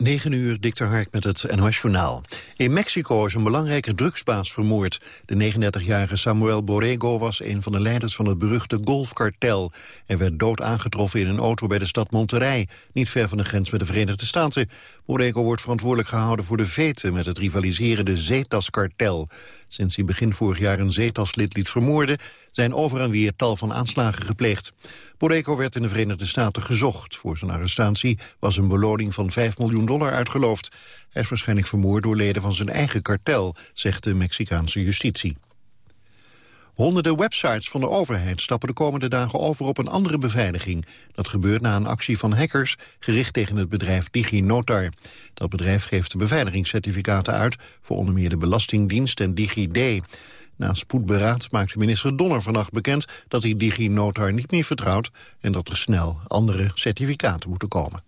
9 uur, Dikter Hark met het NOS-journaal. In Mexico is een belangrijke drugsbaas vermoord. De 39-jarige Samuel Borrego was een van de leiders van het beruchte golfkartel. Hij werd dood aangetroffen in een auto bij de stad Monterrey... niet ver van de grens met de Verenigde Staten. Borrego wordt verantwoordelijk gehouden voor de veten... met het rivaliserende Zetas-kartel. Sinds hij begin vorig jaar een Zetas-lid liet vermoorden... zijn over en weer tal van aanslagen gepleegd. Borrego werd in de Verenigde Staten gezocht. Voor zijn arrestatie was een beloning van 5 miljoen dollar uitgeloofd. Hij is waarschijnlijk vermoord door leden van zijn eigen kartel, zegt de Mexicaanse justitie. Honderden websites van de overheid stappen de komende dagen over op een andere beveiliging. Dat gebeurt na een actie van hackers gericht tegen het bedrijf DigiNotar. Dat bedrijf geeft beveiligingscertificaten uit voor onder meer de Belastingdienst en DigiD. Na spoedberaad maakte minister Donner vannacht bekend dat hij DigiNotar niet meer vertrouwt en dat er snel andere certificaten moeten komen.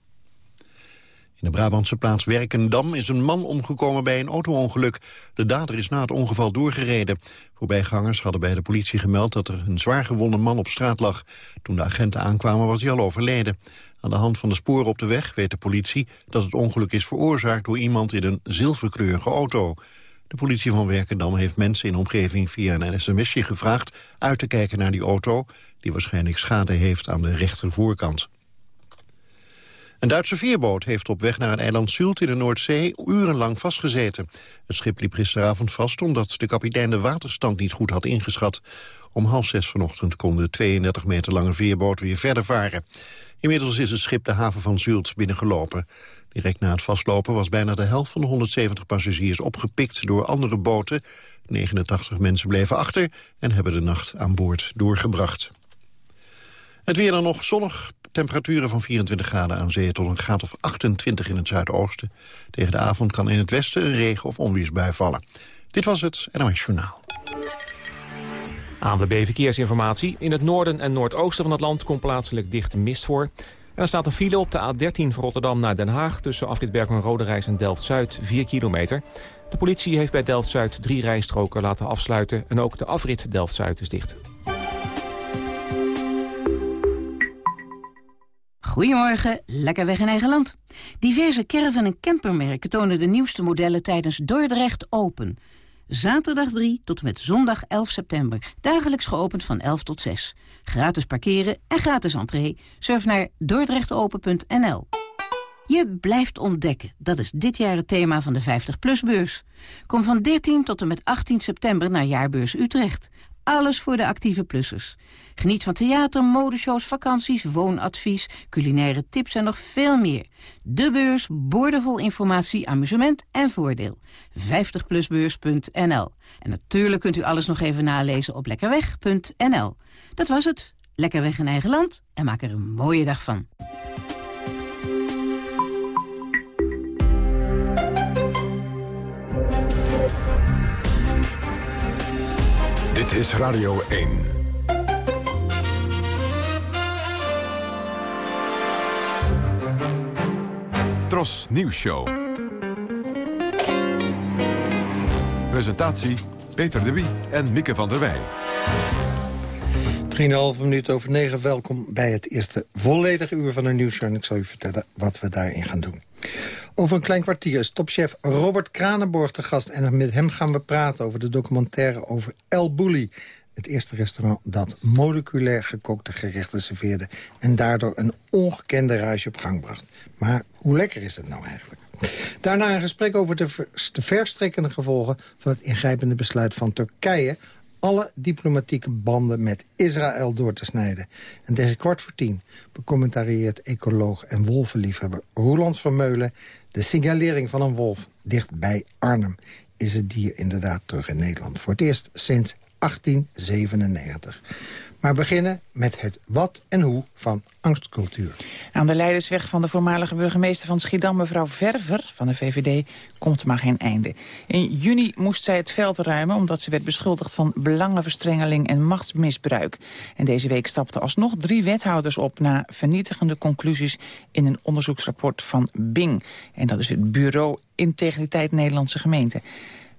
In de Brabantse plaats Werkendam is een man omgekomen bij een autoongeluk. De dader is na het ongeval doorgereden. Voorbijgangers hadden bij de politie gemeld dat er een zwaar gewonde man op straat lag. Toen de agenten aankwamen was hij al overleden. Aan de hand van de sporen op de weg weet de politie dat het ongeluk is veroorzaakt door iemand in een zilverkleurige auto. De politie van Werkendam heeft mensen in de omgeving via een sms'je gevraagd uit te kijken naar die auto, die waarschijnlijk schade heeft aan de rechtervoorkant. Een Duitse veerboot heeft op weg naar het eiland Zult in de Noordzee urenlang vastgezeten. Het schip liep gisteravond vast omdat de kapitein de waterstand niet goed had ingeschat. Om half zes vanochtend kon de 32 meter lange veerboot weer verder varen. Inmiddels is het schip de haven van Zult binnengelopen. Direct na het vastlopen was bijna de helft van de 170 passagiers opgepikt door andere boten. 89 mensen bleven achter en hebben de nacht aan boord doorgebracht. Het weer dan nog zonnig, temperaturen van 24 graden aan zee tot een graad of 28 in het zuidoosten. Tegen de avond kan in het westen een regen- of onweersbui vallen. Dit was het NOS Journaal. ANWB Verkeersinformatie. In het noorden en noordoosten van het land komt plaatselijk dichte mist voor. Er staat een file op de A13 van Rotterdam naar Den Haag... tussen afrit Bergen-Rode Reis en Delft-Zuid, 4 kilometer. De politie heeft bij Delft-Zuid drie rijstroken laten afsluiten... en ook de afrit Delft-Zuid is dicht. Goedemorgen, lekker weg in eigen land. Diverse caravan- en campermerken tonen de nieuwste modellen tijdens Dordrecht Open... Zaterdag 3 tot en met zondag 11 september. Dagelijks geopend van 11 tot 6. Gratis parkeren en gratis entree. Surf naar dordrechtopen.nl. Je blijft ontdekken. Dat is dit jaar het thema van de 50PLUS-beurs. Kom van 13 tot en met 18 september naar Jaarbeurs Utrecht. Alles voor de actieve plussers. Geniet van theater, modeshows, vakanties, woonadvies, culinaire tips en nog veel meer. De beurs, boordevol informatie, amusement en voordeel. 50plusbeurs.nl En natuurlijk kunt u alles nog even nalezen op lekkerweg.nl. Dat was het. Lekker weg in eigen land en maak er een mooie dag van. Dit is Radio 1. Tros Nieuws Show. Presentatie Peter de Wie en Mieke van der Wij. 3,5 minuut over 9. Welkom bij het eerste volledige uur van de nieuwsshow. En ik zal u vertellen wat we daarin gaan doen. Over een klein kwartier is topchef Robert Kranenborg te gast. En met hem gaan we praten over de documentaire over El Bulli. Het eerste restaurant dat moleculair gekookte gerechten serveerde... en daardoor een ongekende ruisje op gang bracht. Maar hoe lekker is het nou eigenlijk? Daarna een gesprek over de, de verstrekkende gevolgen... van het ingrijpende besluit van Turkije alle diplomatieke banden met Israël door te snijden. En tegen kwart voor tien becommentarieert ecoloog en wolvenliefhebber Roland Vermeulen... de signalering van een wolf dicht bij Arnhem. Is het dier inderdaad terug in Nederland. Voor het eerst sinds 1897. Maar beginnen met het wat en hoe van angstcultuur. Aan de leidersweg van de voormalige burgemeester van Schiedam... mevrouw Verver van de VVD komt maar geen einde. In juni moest zij het veld ruimen... omdat ze werd beschuldigd van belangenverstrengeling en machtsmisbruik. En deze week stapten alsnog drie wethouders op... na vernietigende conclusies in een onderzoeksrapport van Bing. En dat is het Bureau Integriteit Nederlandse Gemeente.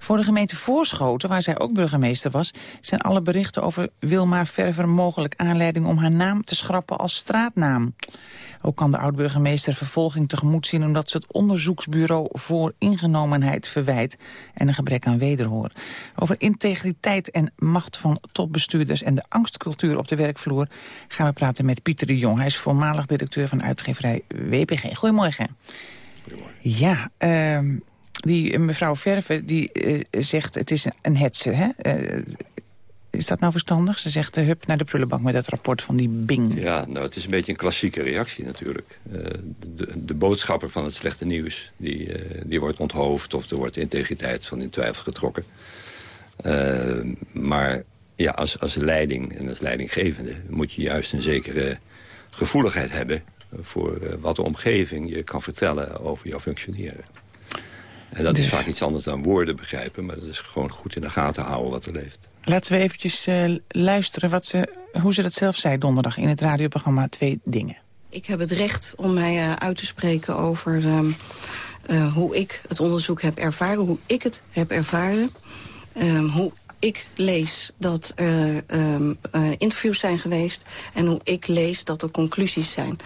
Voor de gemeente Voorschoten, waar zij ook burgemeester was... zijn alle berichten over Wilma Verver mogelijk aanleiding om haar naam te schrappen als straatnaam. Ook kan de oud-burgemeester vervolging tegemoet zien... omdat ze het onderzoeksbureau voor ingenomenheid verwijt... en een gebrek aan wederhoor. Over integriteit en macht van topbestuurders... en de angstcultuur op de werkvloer gaan we praten met Pieter de Jong. Hij is voormalig directeur van uitgeverij WPG. Goedemorgen. Goedemorgen. Ja, uh, die mevrouw Verve die uh, zegt het is een hetze. Hè? Uh, is dat nou verstandig? Ze zegt, uh, hup naar de prullenbank met dat rapport van die Bing. Ja, nou, het is een beetje een klassieke reactie natuurlijk. De, de, boodschapper van het slechte nieuws, die, die wordt onthoofd... of er wordt de integriteit van in twijfel getrokken. maar ja, als, als leiding en als leidinggevende... moet je juist een zekere gevoeligheid hebben... voor wat de omgeving je kan vertellen over jouw functioneren. En dat dus... is vaak iets anders dan woorden begrijpen... maar dat is gewoon goed in de gaten houden wat er leeft. Laten we eventjes uh, luisteren wat ze, hoe ze dat zelf zei donderdag... in het radioprogramma Twee Dingen. Ik heb het recht om mij uh, uit te spreken over uh, uh, hoe ik het onderzoek heb ervaren... hoe ik het heb ervaren, ehm, hoe ik lees dat er ehm, interviews zijn geweest... en hoe ik lees dat er conclusies zijn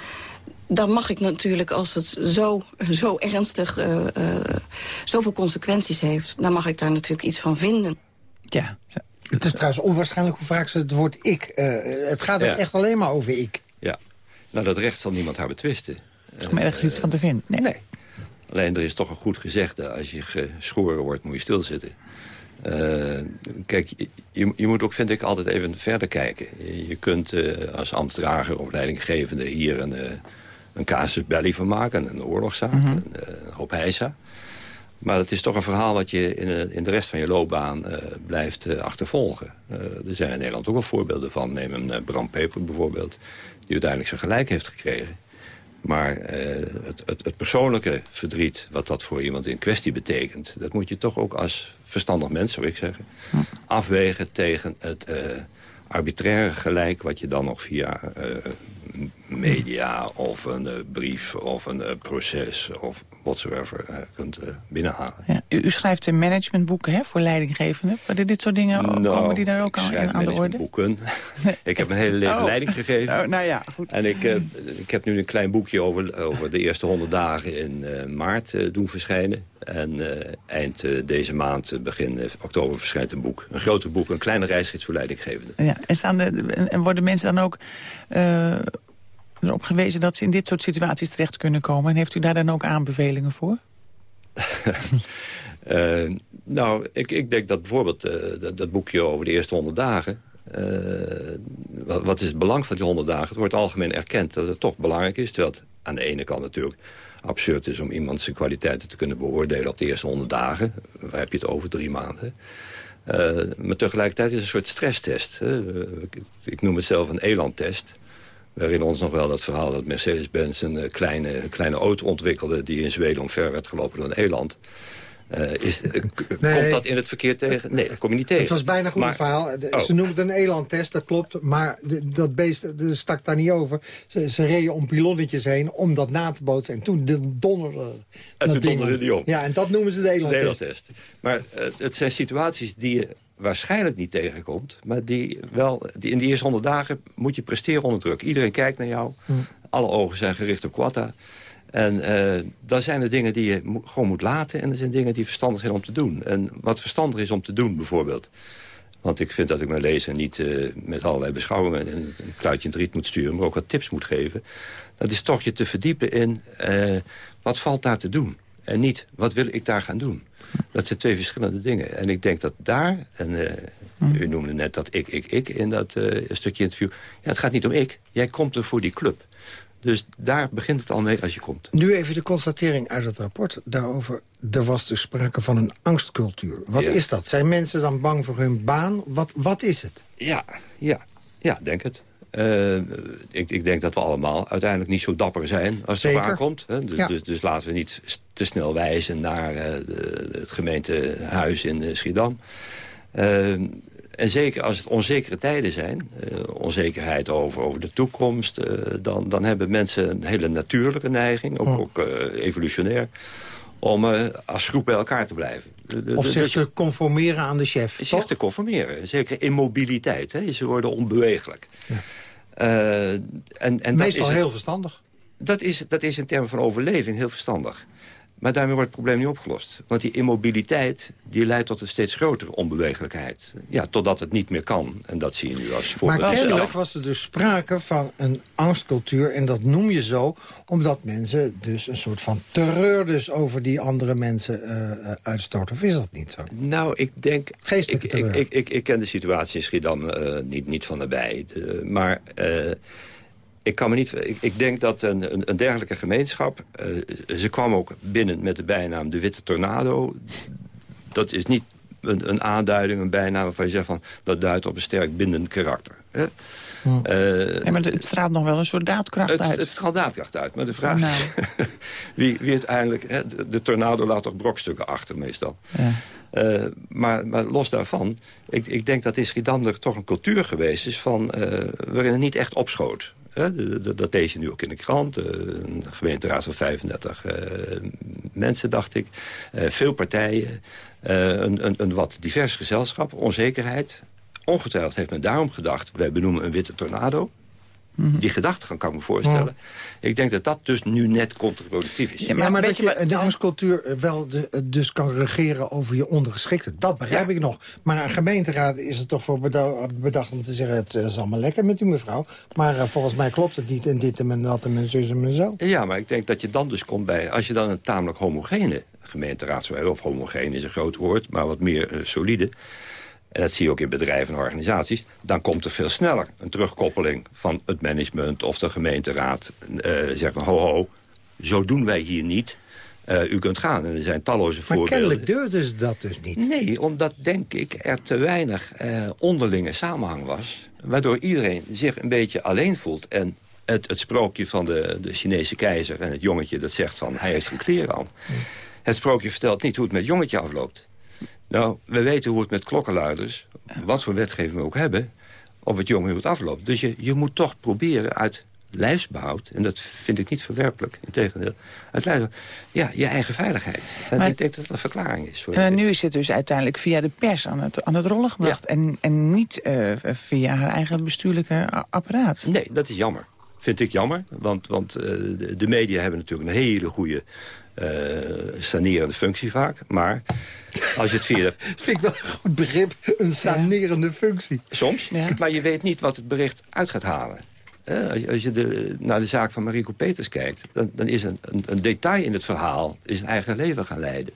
dan mag ik natuurlijk, als het zo, zo ernstig, uh, uh, zoveel consequenties heeft... dan mag ik daar natuurlijk iets van vinden. Ja. Het is trouwens onwaarschijnlijk hoe vaak ze het woord ik... Uh, het gaat er ja. echt alleen maar over ik. Ja. Nou, dat recht zal niemand haar betwisten. Om ergens iets van te vinden. Nee. nee. Alleen er is toch een goed gezegde. Als je geschoren wordt, moet je stilzitten. Uh, kijk, je, je, moet ook, vind ik, altijd even verder kijken. Je kunt uh, als ambtsdrager of leidinggevende hier een, uh, een casus belli van maken. Een oorlogszaak, mm -hmm. een, hoop heisa. Maar het is toch een verhaal wat je in, in de rest van je loopbaan uh, blijft uh, achtervolgen. Uh, er zijn in Nederland ook wel voorbeelden van. Neem een Bram Peper bijvoorbeeld, die uiteindelijk zijn gelijk heeft gekregen. Maar het, het, het, persoonlijke verdriet, wat dat voor iemand in kwestie betekent... dat moet je toch ook als verstandig mens, zou ik zeggen... afwegen tegen het arbitraire gelijk... wat je dan nog via media of een brief of een proces... of whatsoever uh, kunt binnenhalen. Ja, u, u, schrijft managementboeken hè, voor leidinggevenden. Worden dit soort dingen no, komen die daar ook aan, aan de orde? boeken. ik heb mijn hele leven oh. leiding gegeven. Oh, nou ja, goed. En ik, ik heb nu een klein boekje over, over de eerste honderd dagen in maart doen verschijnen. En eind deze maand, begin oktober, verschijnt een boek. Een groter boek, een kleine reisgids voor leidinggevenden. Ja, en, staan de, en worden mensen dan ook erop gewezen dat ze in dit soort situaties terecht kunnen komen. En heeft u daar dan ook aanbevelingen voor? uh, nou, ik, ik denk dat bijvoorbeeld uh, dat, dat, boekje over de eerste honderd dagen... Uh, wat, wat, is het belang van die honderd dagen? Het wordt algemeen erkend dat het toch belangrijk is. Terwijl het aan de ene kant natuurlijk absurd is... om iemand zijn kwaliteiten te kunnen beoordelen op de eerste honderd dagen. Waar heb je het over? Drie maanden. maar tegelijkertijd is het een soort stresstest. ik noem het zelf een elandtest... We herinneren ons nog wel dat verhaal dat Mercedes-Benz een uh, kleine, kleine auto ontwikkelde... die in Zweden omver werd gelopen door een eland. Uh, is, uh, nee. Komt dat in het verkeer tegen? Nee, dat kom je niet tegen. Het was bijna een goed maar, verhaal. De, oh. Ze noemen het een elandtest, dat klopt. Maar de, dat beest de stak daar niet over. Ze, ze, reden om pilonnetjes heen om dat na te bootsen. En toen donderde En toen donderde die om. Ja, en dat noemen ze de elandtest. De elandtest. Maar het zijn situaties die je waarschijnlijk niet tegenkomt. Maar die wel, die in die eerste honderd dagen moet je presteren onder druk. Iedereen kijkt naar jou. Hm. Alle ogen zijn gericht op Quatta. En uh, dan zijn er dingen die je mo gewoon moet laten... en er zijn dingen die verstandig zijn om te doen. En wat verstandig is om te doen, bijvoorbeeld... want ik vind dat ik mijn lezer niet uh, met allerlei beschouwingen... een, een kluitje in het riet moet sturen, maar ook wat tips moet geven... dat is toch je te verdiepen in uh, wat valt daar te doen. En niet, wat wil ik daar gaan doen? Dat zijn twee verschillende dingen. En ik denk dat daar, en uh, u noemde net dat ik, ik, ik in dat uh, stukje interview. Ja, het gaat niet om ik. Jij komt er voor die club. Dus daar begint het al mee als je komt. Nu even de constatering uit het rapport daarover. Er was dus sprake van een angstcultuur. Wat ja. is dat? Zijn mensen dan bang voor hun baan? Wat, wat is het? Ja, ja, ja, denk het. Uh, ik, ik, denk dat we allemaal uiteindelijk niet zo dapper zijn als het waar komt. Hè? Dus, ja. dus, dus, laten we niet te snel wijzen naar uh, de, het gemeentehuis in uh, Schiedam. en zeker als het onzekere tijden zijn, onzekerheid over, over de toekomst... dan, dan hebben mensen een hele natuurlijke neiging, ook, oh. ook evolutionair om als groep bij elkaar te blijven. Of zich te conformeren aan de chef, Zich te conformeren, zeker in mobiliteit. Hè. Ze worden onbewegelijk. Ja. Uh, en, en Meestal dat is heel verstandig. Dat is, dat is in termen van overleving heel verstandig. Maar daarmee wordt het probleem niet opgelost. Want die immobiliteit die leidt tot een steeds grotere onbewegelijkheid. Ja, totdat het niet meer kan. En dat zie je nu als voorbeeld. Maar kennelijk was er dus sprake van een angstcultuur. En dat noem je zo omdat mensen dus een soort van terreur... dus over die andere mensen uh, uitstoten. Of is dat niet zo? Nou, ik denk... Geestelijke terreur. Ik, ik, ik, ik ken de situatie in Schiedam uh, niet, niet van nabij. Maar ik, kan me niet, ik, ik denk dat een, een, een dergelijke gemeenschap... Uh, ze kwam ook binnen met de bijnaam de Witte Tornado. Dat is niet een, een aanduiding, een bijnaam waarvan je zegt van... dat duidt op een sterk bindend karakter. Hè? Uh, ja, maar het straalt nog wel een soort daadkracht het, uit. Het straalt daadkracht uit. Maar de vraag nou. wie, wie uiteindelijk... Hè, de, tornado laat toch brokstukken achter meestal. Ja. Uh, maar, maar, los daarvan, ik, ik denk dat in Schiedam er toch een cultuur geweest is... Van, uh, waarin het niet echt opschoot dat lees je nu ook in de krant. Eh, een gemeenteraad van 35 eh, mensen, dacht ik. Eh, veel partijen. Een, een, een wat divers gezelschap. Onzekerheid. Ongetwijfeld heeft men daarom gedacht... wij benoemen een witte tornado. Mhm. Die gedachtegang kan ik me voorstellen. Ik denk dat dat dus nu net contraproductief is. Ja, maar, maar dat je de angstcultuur eh, wel de, eh, dus kan regeren over je ondergeschikte. Dat begrijp ik nog. Maar een gemeenteraad is het toch voor bedacht om te zeggen... het is allemaal lekker met u mevrouw. Maar uh, volgens mij klopt het niet en dit en dat en zus en zo. Ja, maar ik denk dat je dan dus komt bij... als je dan een tamelijk homogene gemeenteraad zou hebben... of homogeen is een groot woord, maar wat meer uh, solide en dat zie je ook in bedrijven en organisaties... dan komt er veel sneller een terugkoppeling van het management of de gemeenteraad. Uh, zegt van, ho ho, zo doen wij hier niet. Uh, u kunt gaan. En er zijn talloze maar voorbeelden. Maar kennelijk durfden ze dat dus niet. Nee, omdat, denk ik, er te weinig uh, onderlinge samenhang was. Waardoor iedereen zich een beetje alleen voelt. En het, het sprookje van de, de Chinese keizer en het jongetje dat zegt van... hij heeft geen kleren aan. Het sprookje vertelt niet hoe het met het jongetje afloopt. Nou, we weten hoe het met klokkenluiders, wat voor wetgeving we ook hebben... of het jongen hoe het afloopt. Dus je, je moet toch proberen uit lijfsbehoud... en dat vind ik niet verwerpelijk, integendeel... uit lijfsbehoud, ja, je eigen veiligheid. En ik denk dat dat een verklaring is. Voor en nu is het dus uiteindelijk via de pers aan het, aan het rollen gebracht... En, en niet uh, via haar eigen bestuurlijke apparaat. Nee, dat is jammer. Vind ik jammer, want, want uh, de, de media hebben natuurlijk een hele goede uh, sanerende functie vaak. Maar als je het via... vind ik wel een goed begrip, een sanerende functie. Soms, maar je weet niet wat het bericht uit gaat halen. als je de, naar de zaak van Mariko Peters kijkt... dan, dan is een, een, een, detail in het verhaal is een eigen leven gaan leiden.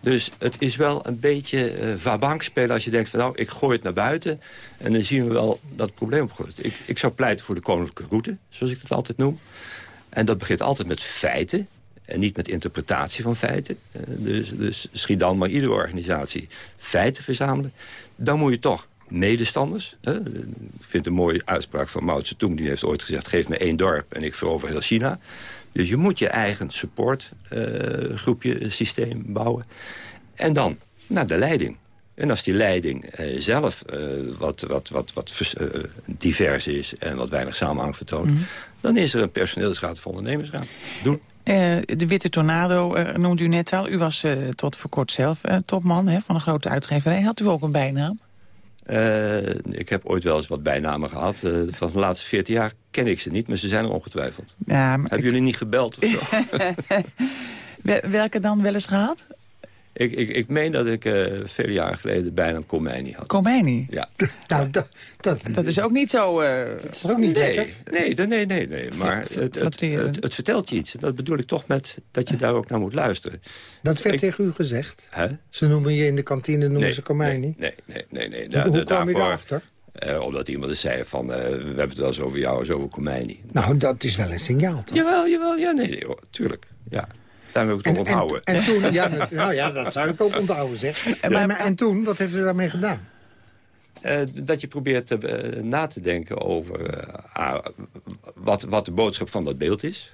Dus het is wel een beetje uh, vabank spelen als je denkt van... nou, ik gooi het naar buiten en dan zien we wel dat het probleem opgelost Ik, ik zou pleiten voor de koninklijke route, zoals ik het altijd noem. En dat begint altijd met feiten. En niet met interpretatie van feiten. Uh, dus, dus schiet dan maar iedere organisatie feiten verzamelen. Dan moet je toch medestanders. Hè? Ik vind een mooie uitspraak van Mao Zedong. Die heeft ooit gezegd, geef me één dorp en ik verover heel China. Dus je moet je eigen supportgroepje uh, systeem bouwen. En dan naar de leiding. En als die leiding zelf wat, wat, wat, wat divers is en wat weinig samenhang vertoont... Mm -hmm. dan is er een personeelsraad of ondernemersraad. Doen. Uh, de Witte Tornado uh, noemde u net al. U was uh, tot voor kort zelf topman hè, van een grote uitgeverij. Had u ook een bijnaam? ik heb ooit wel eens wat bijnamen gehad. van de laatste 14 jaar ken ik ze niet, maar ze zijn er ongetwijfeld. Ja, Hebben ik... jullie niet gebeld of zo? Welke dan wel eens gehad? Ik, ik, ik meen dat ik uh, vele jaren geleden bijna Khomeini had. Khomeini? Ja. nou, dat, dat, dat is ook niet zo... Uh... Dat is ook niet nee, lekker. Nee, nee, nee, nee. Maar het, het, het, het, vertelt je iets. Dat bedoel ik toch met dat je daar ook naar moet luisteren. Dat werd ik, tegen u gezegd? Hè? Ze noemen je in de kantine noemen nee, ze Khomeini? Nee, nee, nee. nee, nee. Hoe, hoe kwam je daarachter? Uh, omdat iemand eens zei van, uh, we hebben het wel eens over jou en over Khomeini. Nou, dat is wel een signaal, toch? Jawel, jawel, ja, nee, nee hoor, tuurlijk, ja. Daar heb ik het onthouden. En, en, toen, ja, dat, nou ja, dat zou ik ook onthouden, zeg. En, maar, en toen, wat heeft u daarmee gedaan? Uh, dat je probeert te, uh, na te denken over uh, wat, wat de boodschap van dat beeld is.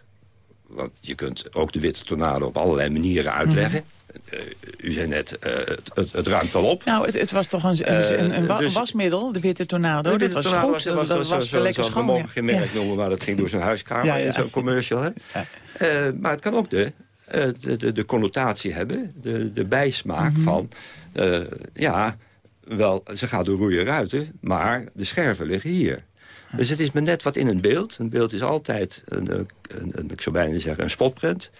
Want je kunt ook de witte tornado op allerlei manieren uitleggen. Mm. u zei net, het, het, het, ruimt wel op. Nou, het, het was toch een, een, een dus, wasmiddel, de witte tornado. De witte dat was tornado goed, was, dat was, was, lekker schoon. We mogen geen merk ja. noemen, maar dat ging door zijn huiskamer ja, ja. in zo'n commercial. Hè? maar het kan ook de eh, de, de, de, connotatie hebben, de, de bijsmaak mhm. van... Uh, ja, wel, ze gaat door roeien ruiten, maar de scherven liggen hier. Dus het is me net wat in een beeld. Een beeld is altijd, een, een, een, ik zou bijna zeggen, een spotprint.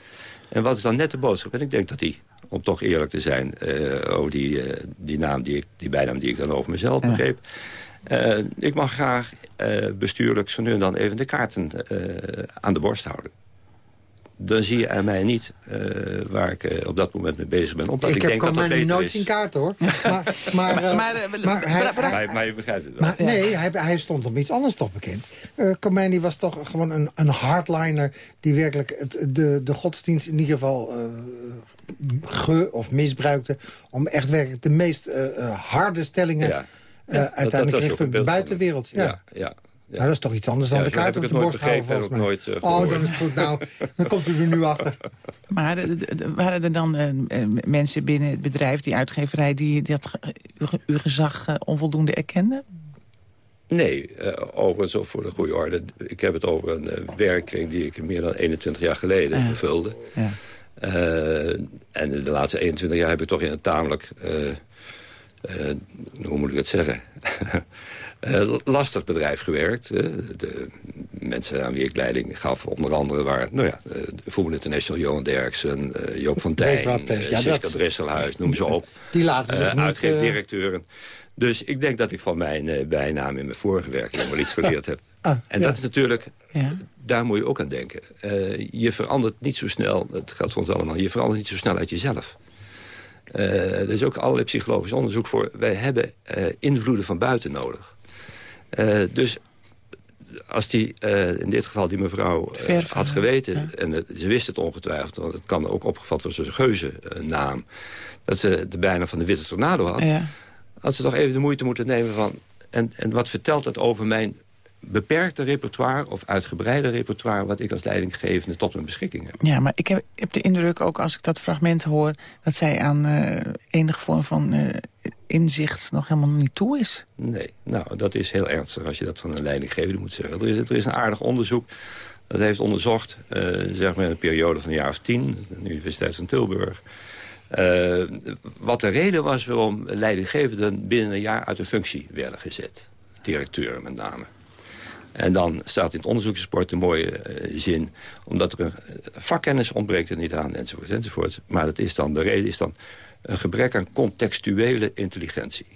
En wat is dan net de boodschap? En ik denk dat die, om toch eerlijk te zijn... Uh, over die, die naam, die, ik, die bijnaam die ik dan over mezelf begreep... ik mag graag bestuurlijk zo nu en dan even de kaarten aan de borst houden dan zie je aan mij niet uh, waar ik uh, op dat moment mee bezig ben. Omdat ik, ik heb denk dat dat nooit is. zien kaarten, hoor. Maar, maar, uh, maar, maar, hij, hij, maar, je begrijpt het wel. Nee, hij, hij, stond op iets anders toch bekend. Uh, Khomeini was toch gewoon een, een hardliner... die werkelijk het, de, de godsdienst in ieder geval ge- of misbruikte... om echt werkelijk de meest harde stellingen... Ja. Uh, uiteindelijk richting de buitenwereld. Ja. ja, ja. Ja. Nou, dat is toch iets anders dan de kaart op de borst houden, Nooit, uh, oh, dan is het goed. Nou, dan komt u er nu achter. Maar waren er dan uh, mensen binnen het bedrijf, die uitgeverij... die dat uw gezag uh, onvoldoende erkenden? Nee, uh, overigens voor de goede orde. Ik heb het over een werkkring die ik meer dan 21 jaar geleden vervulde. Ja. en de laatste 21 jaar heb ik toch in een tamelijk... hoe moet ik het zeggen? uh, lastig bedrijf gewerkt. de mensen aan wie ik leiding gaf, onder andere waren... nou ja, uh, Voetbal International, Johan Derksen, uh, Joop van Tijn, uh, Siska Dresselhuis, noem ze op. Die laten zich Uitgeefdirecteuren. Dus ik denk dat ik van mijn bijnaam in mijn vorige werk wel iets geleerd heb. Ah, en dat is natuurlijk, ja. daar moet je ook aan denken. je verandert niet zo snel, dat geldt voor ons allemaal... je verandert niet zo snel uit jezelf. er is ook allerlei psychologisch onderzoek voor. Wij hebben invloeden van buiten nodig. Uh, dus als die, uh, in dit geval die mevrouw uh, had geweten... en ze wist het ongetwijfeld, want het kan ook opgevat worden als een geuze naam... dat ze de bijna van de witte tornado had... Ja. had ze toch even de moeite moeten nemen van... en, en wat vertelt dat over mijn beperkte repertoire of uitgebreide repertoire... wat ik als leidinggevende tot mijn beschikking heb. Ja, maar ik heb, heb de indruk ook als ik dat fragment hoor... dat zij aan uh, enige vorm van uh, inzicht nog helemaal niet toe is. Nee, nou, dat is heel ernstig als je dat van een leidinggevende moet zeggen. Er is, er is een aardig onderzoek dat heeft onderzocht... Uh, zeg maar in een periode van een jaar of tien... de Universiteit van Tilburg... wat de reden was waarom leidinggevenden binnen een jaar uit de functie werden gezet. Directeuren met name. En dan staat in het onderzoeksrapport een mooie uh, zin... omdat er een vakkennis ontbreekt er niet aan, enzovoort, enzovoort. Maar dat is dan, de reden is dan een gebrek aan contextuele intelligentie.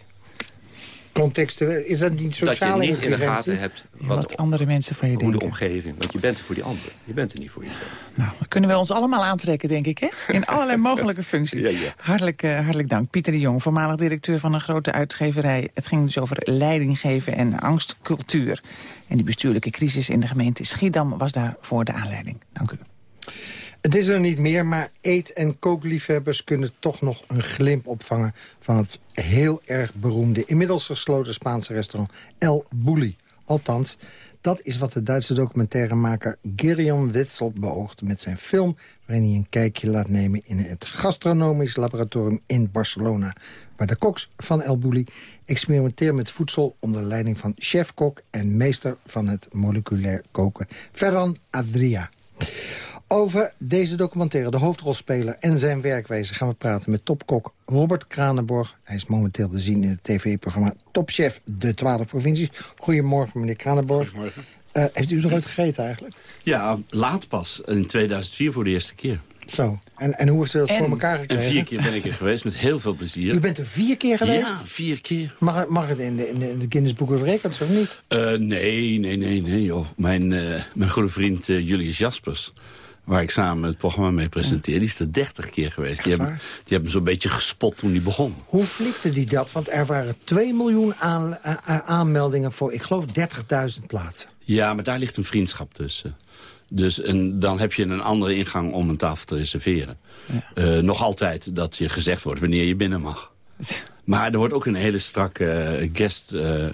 Contextueel, is dat niet sociale Dat je niet in de gaten hebt wat, wat andere mensen van je hoe denken. de omgeving, want je bent er voor die anderen. Je bent er niet voor jezelf. Nou, dat kunnen we ons allemaal aantrekken, denk ik, hè? In allerlei mogelijke functies. Ja, ja. Hartelijk, uh, hartelijk dank. Pieter de Jong, voormalig directeur van een grote uitgeverij. Het ging dus over leiding geven en angstcultuur. En die bestuurlijke crisis in de gemeente Schiedam was daar voor de aanleiding. Dank u. Het is er niet meer, maar eet- en kookliefhebbers kunnen toch nog een glimp opvangen... van het heel erg beroemde, inmiddels gesloten Spaanse restaurant El Bulli. Althans, dat is wat de Duitse documentairemaker Gerion Witzel beoogt met zijn film... waarin hij een kijkje laat nemen in het gastronomisch laboratorium in Barcelona... waar de koks van El Bulli experimenteren met voedsel... onder leiding van chef-kok en meester van het moleculair koken... Ferran Adria. Over deze documentaire, de hoofdrolspeler en zijn werkwijze... gaan we praten met topkok Robert Kranenborg. Hij is momenteel te zien in het tv-programma Topchef de 12 provincies. Goedemorgen, meneer Kranenborg. Goedemorgen. Uh, heeft u er ooit gegeten eigenlijk? Ja, laat pas. In 2004 voor de eerste keer. Zo. En, en hoe heeft u dat voor elkaar gekregen? En vier keer ben ik er geweest, met heel veel plezier. U bent er vier keer geweest? Ja, vier keer. Mag, mag het in de, in de, Guinness Book of Records of niet? Uh, nee, nee, nee, nee, joh. Mijn, uh, mijn goede vriend Julius Jaspers waar ik samen het programma mee presenteer... die is er 30 keer geweest. Die hebben, die hebben zo'n beetje gespot toen die begon. Hoe flikte die dat? Want er waren 2 miljoen aan, aanmeldingen voor, ik geloof, 30.000 plaatsen. Ja, maar daar ligt een vriendschap tussen. Dus en dan heb je een andere ingang om een tafel te reserveren. Ja. Uh, nog altijd dat je gezegd wordt wanneer je binnen mag. Maar er wordt ook een hele strakke uh, guest uh,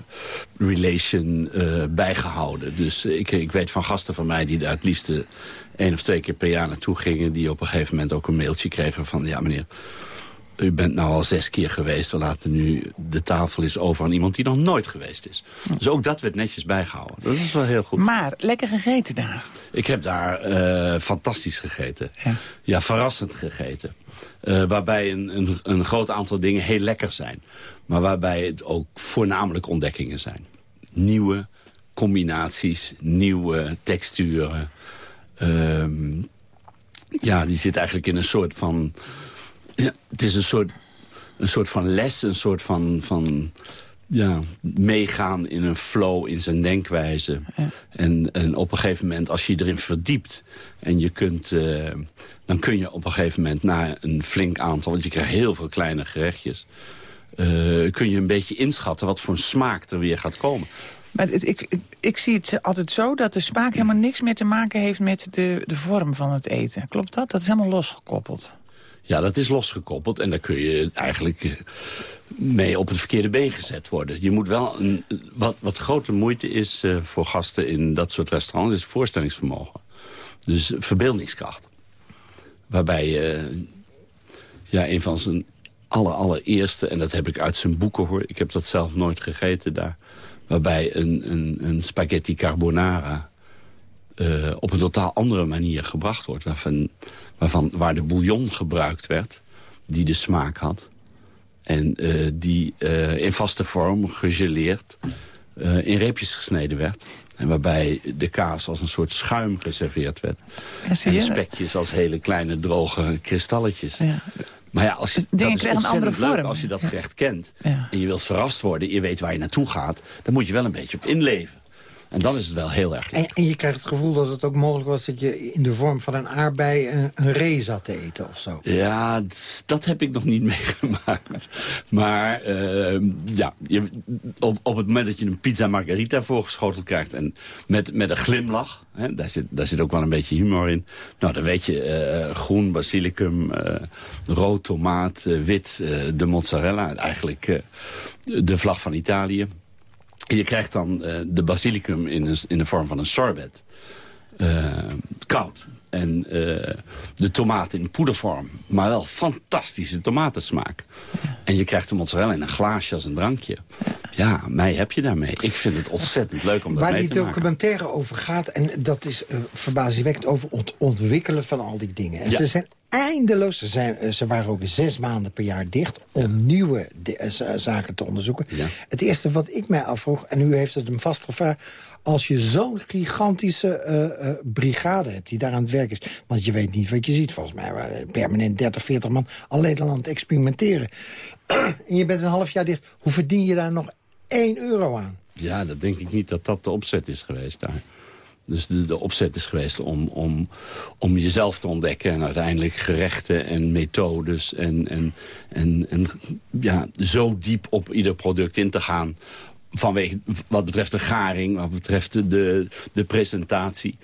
relation bijgehouden. Dus ik, ik weet van gasten van mij die daar het liefste één of twee keer per jaar naartoe gingen... die op een gegeven moment ook een mailtje kregen van... ja meneer, u bent nou al zes keer geweest. We laten nu de tafel is over aan iemand die nog nooit geweest is. Dus ook dat werd netjes bijgehouden. Dat is wel heel goed. Maar lekker gegeten daar. Ik heb daar uh, fantastisch gegeten. Ja, ja verrassend gegeten. Uh, waarbij een, een, een groot aantal dingen heel lekker zijn. Maar waarbij het ook voornamelijk ontdekkingen zijn. Nieuwe combinaties, nieuwe texturen. Uh, ja, die zit eigenlijk in een soort van... Ja, het is een soort, een soort van les, een soort van, van ja, meegaan in een flow in zijn denkwijze. En, en op een gegeven moment, als je je erin verdiept... en je kunt, uh, dan kun je op een gegeven moment na een flink aantal... want je krijgt heel veel kleine gerechtjes... Uh, kun je een beetje inschatten wat voor een smaak er weer gaat komen. Maar ik, ik, zie het altijd zo dat de smaak helemaal niks meer te maken heeft met de, de vorm van het eten. Klopt dat? Dat is helemaal losgekoppeld. Ja, dat is losgekoppeld en daar kun je eigenlijk eh, mee op het verkeerde been gezet worden. Je moet wel een, wat, wat grote moeite is uh, voor gasten in dat soort restaurants, is voorstellingsvermogen. Dus verbeeldingskracht. Waarbij je uh, ja, een van zijn aller, allereerste, en dat heb ik uit zijn boeken hoor, ik heb dat zelf nooit gegeten daar, waarbij een, een, een spaghetti carbonara uh, op een totaal andere manier gebracht wordt. Waarvan, waarvan, waar de bouillon gebruikt werd, die de smaak had. En uh, die uh, in vaste vorm, gegeleerd, in reepjes gesneden werd. En waarbij de kaas als een soort schuim geserveerd werd. En de spekjes als hele kleine droge kristalletjes. Ja. Maar ja, als je, dat is een andere vorm. als je dat gerecht kent. En je wilt verrast worden, je weet waar je naartoe gaat. Dan moet je wel een beetje op inleven. En dan is het wel heel erg en, en, je krijgt het gevoel dat het ook mogelijk was... dat je in de vorm van een aardbei een, een ree zat te eten of zo. Ja, dat heb ik nog niet meegemaakt. Maar uh, ja, je, op, op het moment dat je een pizza margarita voorgeschoteld krijgt... en met, met een glimlach, hè, daar, zit, daar zit ook wel een beetje humor in... nou, dan weet je, uh, groen basilicum, uh, rood tomaat, wit de mozzarella... eigenlijk de vlag van Italië... Je krijgt dan uh, de basilicum in, een, in de vorm van een sorbet. Uh, koud. En uh, de tomaat in poedervorm. Maar wel fantastische tomatensmaak. En je krijgt de mozzarella in een glaasje als een drankje. Ja, mij heb je daarmee. Ik vind het ontzettend leuk om dat Waar mee te maken. Waar die documentaire over gaat... en dat is uh, verbazingwekkend over het ontwikkelen van al die dingen. En ja. ze zijn eindeloos. Ze, zijn, ze waren ook zes maanden per jaar dicht om ja. nieuwe zaken te onderzoeken. Ja. Het eerste wat ik mij afvroeg, en u heeft het hem vastgevraagd... als je zo'n gigantische uh, uh, brigade hebt die daar aan het werk is... want je weet niet wat je ziet, volgens mij waren permanent 30, 40 man... alleen al aan het experimenteren. en je bent een half jaar dicht. Hoe verdien je daar nog 1 euro aan? Ja, dat denk ik niet dat dat de opzet is geweest daar. Dus de, de, opzet is geweest om, om, om jezelf te ontdekken... en uiteindelijk gerechten en methodes en, en, en, en ja, zo diep op ieder product in te gaan... Vanwege, wat betreft de garing, wat betreft de, de presentatie.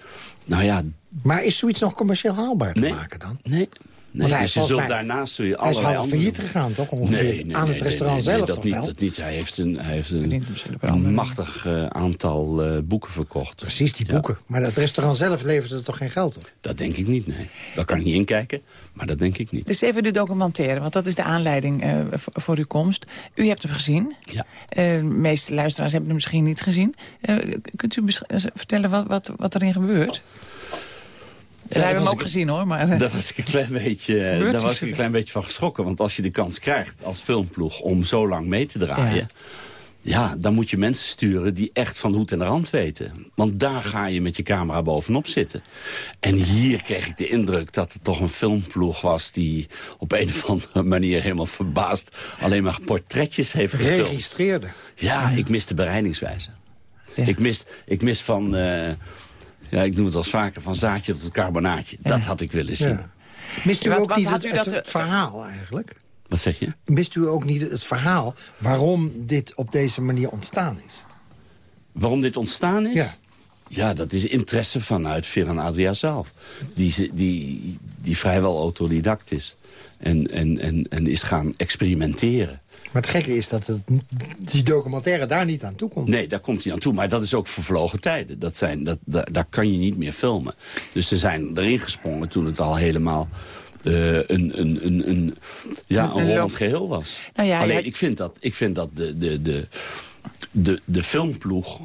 Nou ja... Maar is zoiets nog commercieel haalbaar te nee, maken dan? Nee, Nee, hij dus je zult daarnaast zul je Hij is half andere... failliet gegaan, toch? Ongeveer Nee, nee, aan het nee, restaurant nee, nee, zelf dat toch niet, wel? Dat niet. Hij heeft een, hij heeft een, een machtig uh, aantal uh, boeken verkocht. Precies, die Ja. boeken. Maar dat restaurant zelf levert er toch geen geld op? Dat denk ik niet, nee. Daar kan ik niet inkijken, maar dat denk ik niet. Dus even de documentaire, want dat is de aanleiding uh, voor uw komst. U hebt hem gezien. Ja. Uh, de meeste luisteraars hebben hem misschien niet gezien. Uh, kunt u vertellen wat, wat, wat erin gebeurt? Ja, we hebben hem ook ik, gezien hoor. Maar, daar was ik een klein beetje, daar was ik een klein beetje van geschrokken. Want als je de kans krijgt als filmploeg om zo lang mee te draaien... Ja. ja. dan moet je mensen sturen die echt van hoed en rand weten. Want daar ga je met je camera bovenop zitten. En hier kreeg ik de indruk dat het toch een filmploeg was... die op een of andere manier helemaal verbaasd... alleen maar portretjes heeft gefilmd. Registreerde. Ja, ik mis de bereidingswijze. Ja. Ik, mis, ik mis van... Uh, ja, ik noem het als vaker, van zaadje tot carbonaatje. Ja. Dat had ik willen zien. Ja. Mist u wat, ook wat niet het, u dat het, het verhaal eigenlijk? Wat zeg je? Mist u ook niet het verhaal waarom dit op deze manier ontstaan is? Waarom dit ontstaan is? Ja. Ja, dat is interesse vanuit Veran Adria zelf. Die, die, die vrijwel autodidact is. En, en, en, en is gaan experimenteren. Maar het gekke is dat het, die documentaire daar niet aan toe komt. Nee, daar komt hij aan toe. Maar dat is ook vervlogen tijden. Dat zijn, dat, daar kan je niet meer filmen. Dus ze zijn erin gesprongen toen het al helemaal een, een, een, een, ja, een Holland geheel was. Nou ja, Alleen, ja. ik vind dat, ik vind dat de, de, de, de, de filmploeg...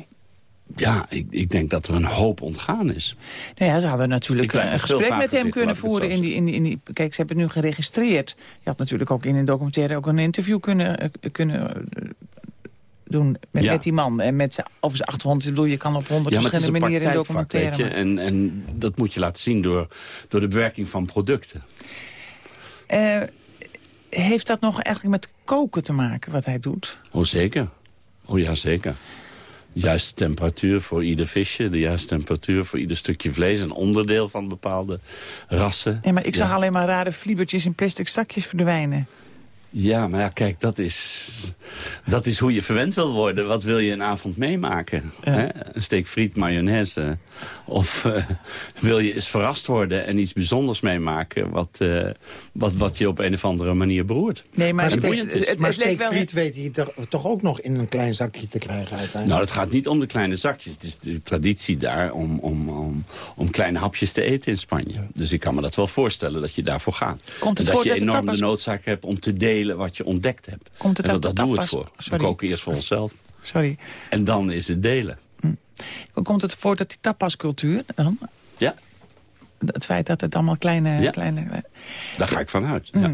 Ja, ik, ik denk dat er een hoop ontgaan is. Nou ja, ze hadden natuurlijk een gesprek met hem kunnen voeren. In die, in die, in die, kijk, ze hebben het nu geregistreerd. Je had natuurlijk ook in een documentaire ook een interview kunnen, eh, kunnen eh, doen met, Ja. met die man. En met zijn, over zijn achtergrond. Ik bedoel, je kan op honderd Ja, maar het is een verschillende manieren je. maken. En, en dat moet je laten zien door, door de bewerking van producten. Eh, heeft dat nog eigenlijk met koken te maken, wat hij doet? Oh, zeker. Oh ja, zeker. De juiste temperatuur voor ieder visje. De juiste temperatuur voor ieder stukje vlees. Een onderdeel van bepaalde rassen. Ja, maar ik zag Ja. alleen maar rare fliebertjes in plastic zakjes verdwijnen. Ja, maar ja, kijk, dat is, dat is hoe je verwend wil worden. Wat wil je een avond meemaken? Hè? Een steek friet, mayonaise. Of eh, wil je eens verrast worden en iets bijzonders meemaken... wat, eh, wat, wat je op een of andere manier beroert. Nee, maar En het- boeiend is. het- maar het leek wel- steekfriet weet hij toch, toch ook nog in een klein zakje te krijgen uiteindelijk. Nou, het gaat niet om de kleine zakjes. Het is de traditie daar om, om, om, om kleine hapjes te eten in Spanje. Dus ik kan me dat wel voorstellen dat je daarvoor gaat. Komt het en voor dat je enorm de tapas- noodzaak hebt om te delen wat je ontdekt hebt. Komt het en dat, dat doen we het voor. Sorry. We koken eerst voor onszelf. Sorry. En dan is het delen. Komt het voor dat die tapascultuur dan? Ja, Het feit dat het allemaal kleine... Ja. kleine daar ga ik van uit. Ja.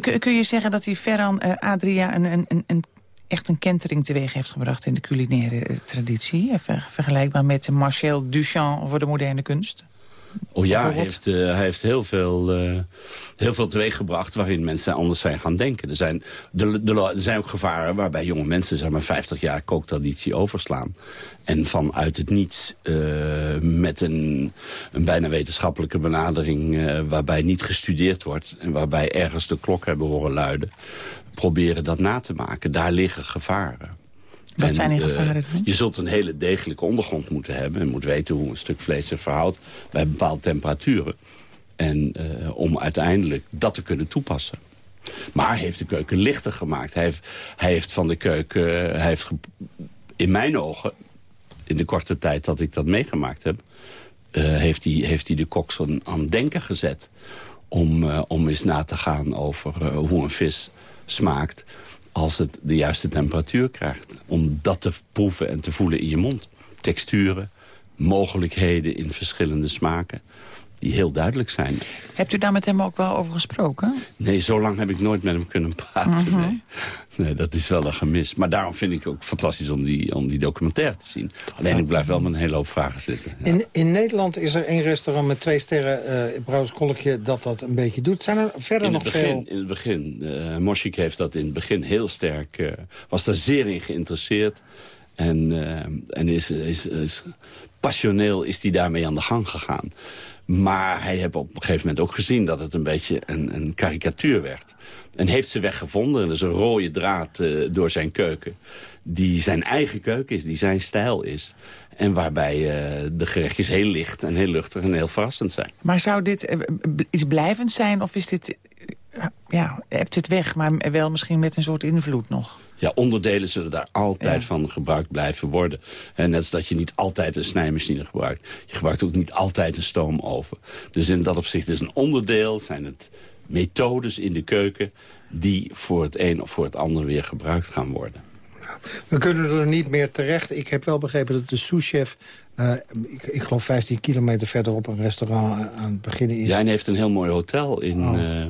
Kun, kun je zeggen dat die Ferran eh, Adria een, een, een, echt een kentering teweeg heeft gebracht in de culinaire eh, traditie? Eh, ver- vergelijkbaar met Marcel Duchamp voor de moderne kunst? Oh ja, hij heeft, eh, hij heeft heel veel, eh heel veel teweeggebracht waarin mensen anders zijn gaan denken. Er zijn, er, er, er zijn ook gevaren waarbij jonge mensen zeg maar 50 jaar kooktraditie overslaan. En vanuit het niets eh, met een, een bijna wetenschappelijke benadering... waarbij niet gestudeerd wordt en waarbij ergens de klok hebben horen luiden... proberen dat na te maken. Daar liggen gevaren. Wat En, zijn die eh, gevaren je zult een hele degelijke ondergrond moeten hebben. En moet weten hoe een stuk vlees zich verhoudt bij bepaalde temperaturen. En eh, om uiteindelijk dat te kunnen toepassen. Maar hij heeft de keuken lichter gemaakt. Hij heeft, hij heeft van de keuken... Hij heeft in mijn ogen, in de korte tijd dat ik dat meegemaakt heb... eh, heeft, hij, heeft hij de koks aan, aan denken gezet. Om, eh, om eens na te gaan over eh, hoe een vis smaakt als het de juiste temperatuur krijgt. Om dat te proeven en te voelen in je mond. Texturen, mogelijkheden in verschillende smaken. Die heel duidelijk zijn. Hebt u daar met hem ook wel over gesproken? Nee, zo lang heb ik nooit met hem kunnen praten. nee. nee, dat is wel een gemis. Maar daarom vind ik het ook fantastisch om die, om die documentaire te zien. Alleen ik blijf wel met een hele hoop vragen zitten. Ja. In, in Nederland is er één restaurant met twee sterren, eh Brouwerskolkje, dat dat een beetje doet. Zijn er verder In nog het begin, veel... in het begin eh Moschik heeft dat in het begin heel sterk... eh, was daar zeer in geïnteresseerd. En, en is, is, is, passioneel is hij daarmee aan de gang gegaan. Maar hij heeft op een gegeven moment ook gezien... dat het een beetje een, een karikatuur werd. En heeft ze weg gevonden. En er is een rode draad eh, door zijn keuken. Die zijn eigen keuken is, die zijn stijl is. En waarbij eh, de gerechtjes heel licht en heel luchtig en heel verrassend zijn. Maar zou dit eh, iets blijvend zijn of is dit... ja, hebt het weg, maar wel misschien met een soort invloed nog? Ja, onderdelen zullen daar altijd Ja. van gebruikt blijven worden. En net als dat je niet altijd een snijmachine gebruikt. Je gebruikt ook niet altijd een stoomoven. Dus in dat opzicht is een onderdeel, zijn het methodes in de keuken... die voor het een of voor het ander weer gebruikt gaan worden. We kunnen er niet meer terecht. Ik heb wel begrepen dat de souschef, eh ik, ik geloof 15 kilometer verderop een restaurant aan het beginnen is. Ja, en heeft een heel mooi hotel in, Oh. eh,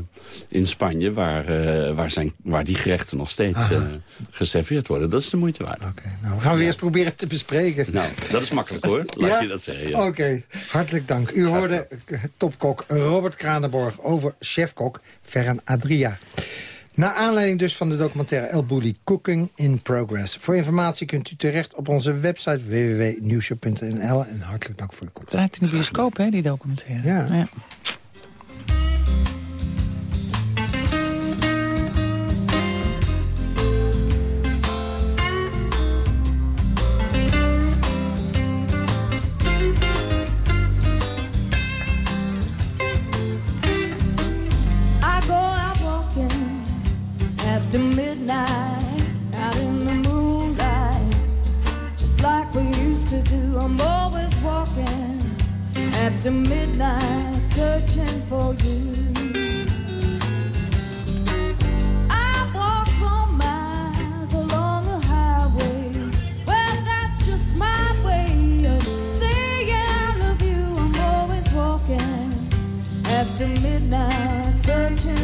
in Spanje... Waar, eh, waar, zijn, waar die gerechten nog steeds eh, geserveerd worden. Dat is de moeite waard. Oké, nou, we gaan we eerst proberen te bespreken. Nou, dat is makkelijk hoor. Laat je dat zeggen. ja. Oké, hartelijk dank. U hoorde eh, topkok Robert Kranenborg over chefkok Ferran Adria. Naar aanleiding dus van de documentaire El Bulli Cooking in Progress. Voor informatie kunt u terecht op onze website www.nieuwshow.nl. En hartelijk dank voor uw komst. Draait in de bioscoop, hè, die documentaire. Ja. after midnight searching for you. I walk for miles along the highway. Well, that's just my way of saying I you. I'm always walking after midnight searching.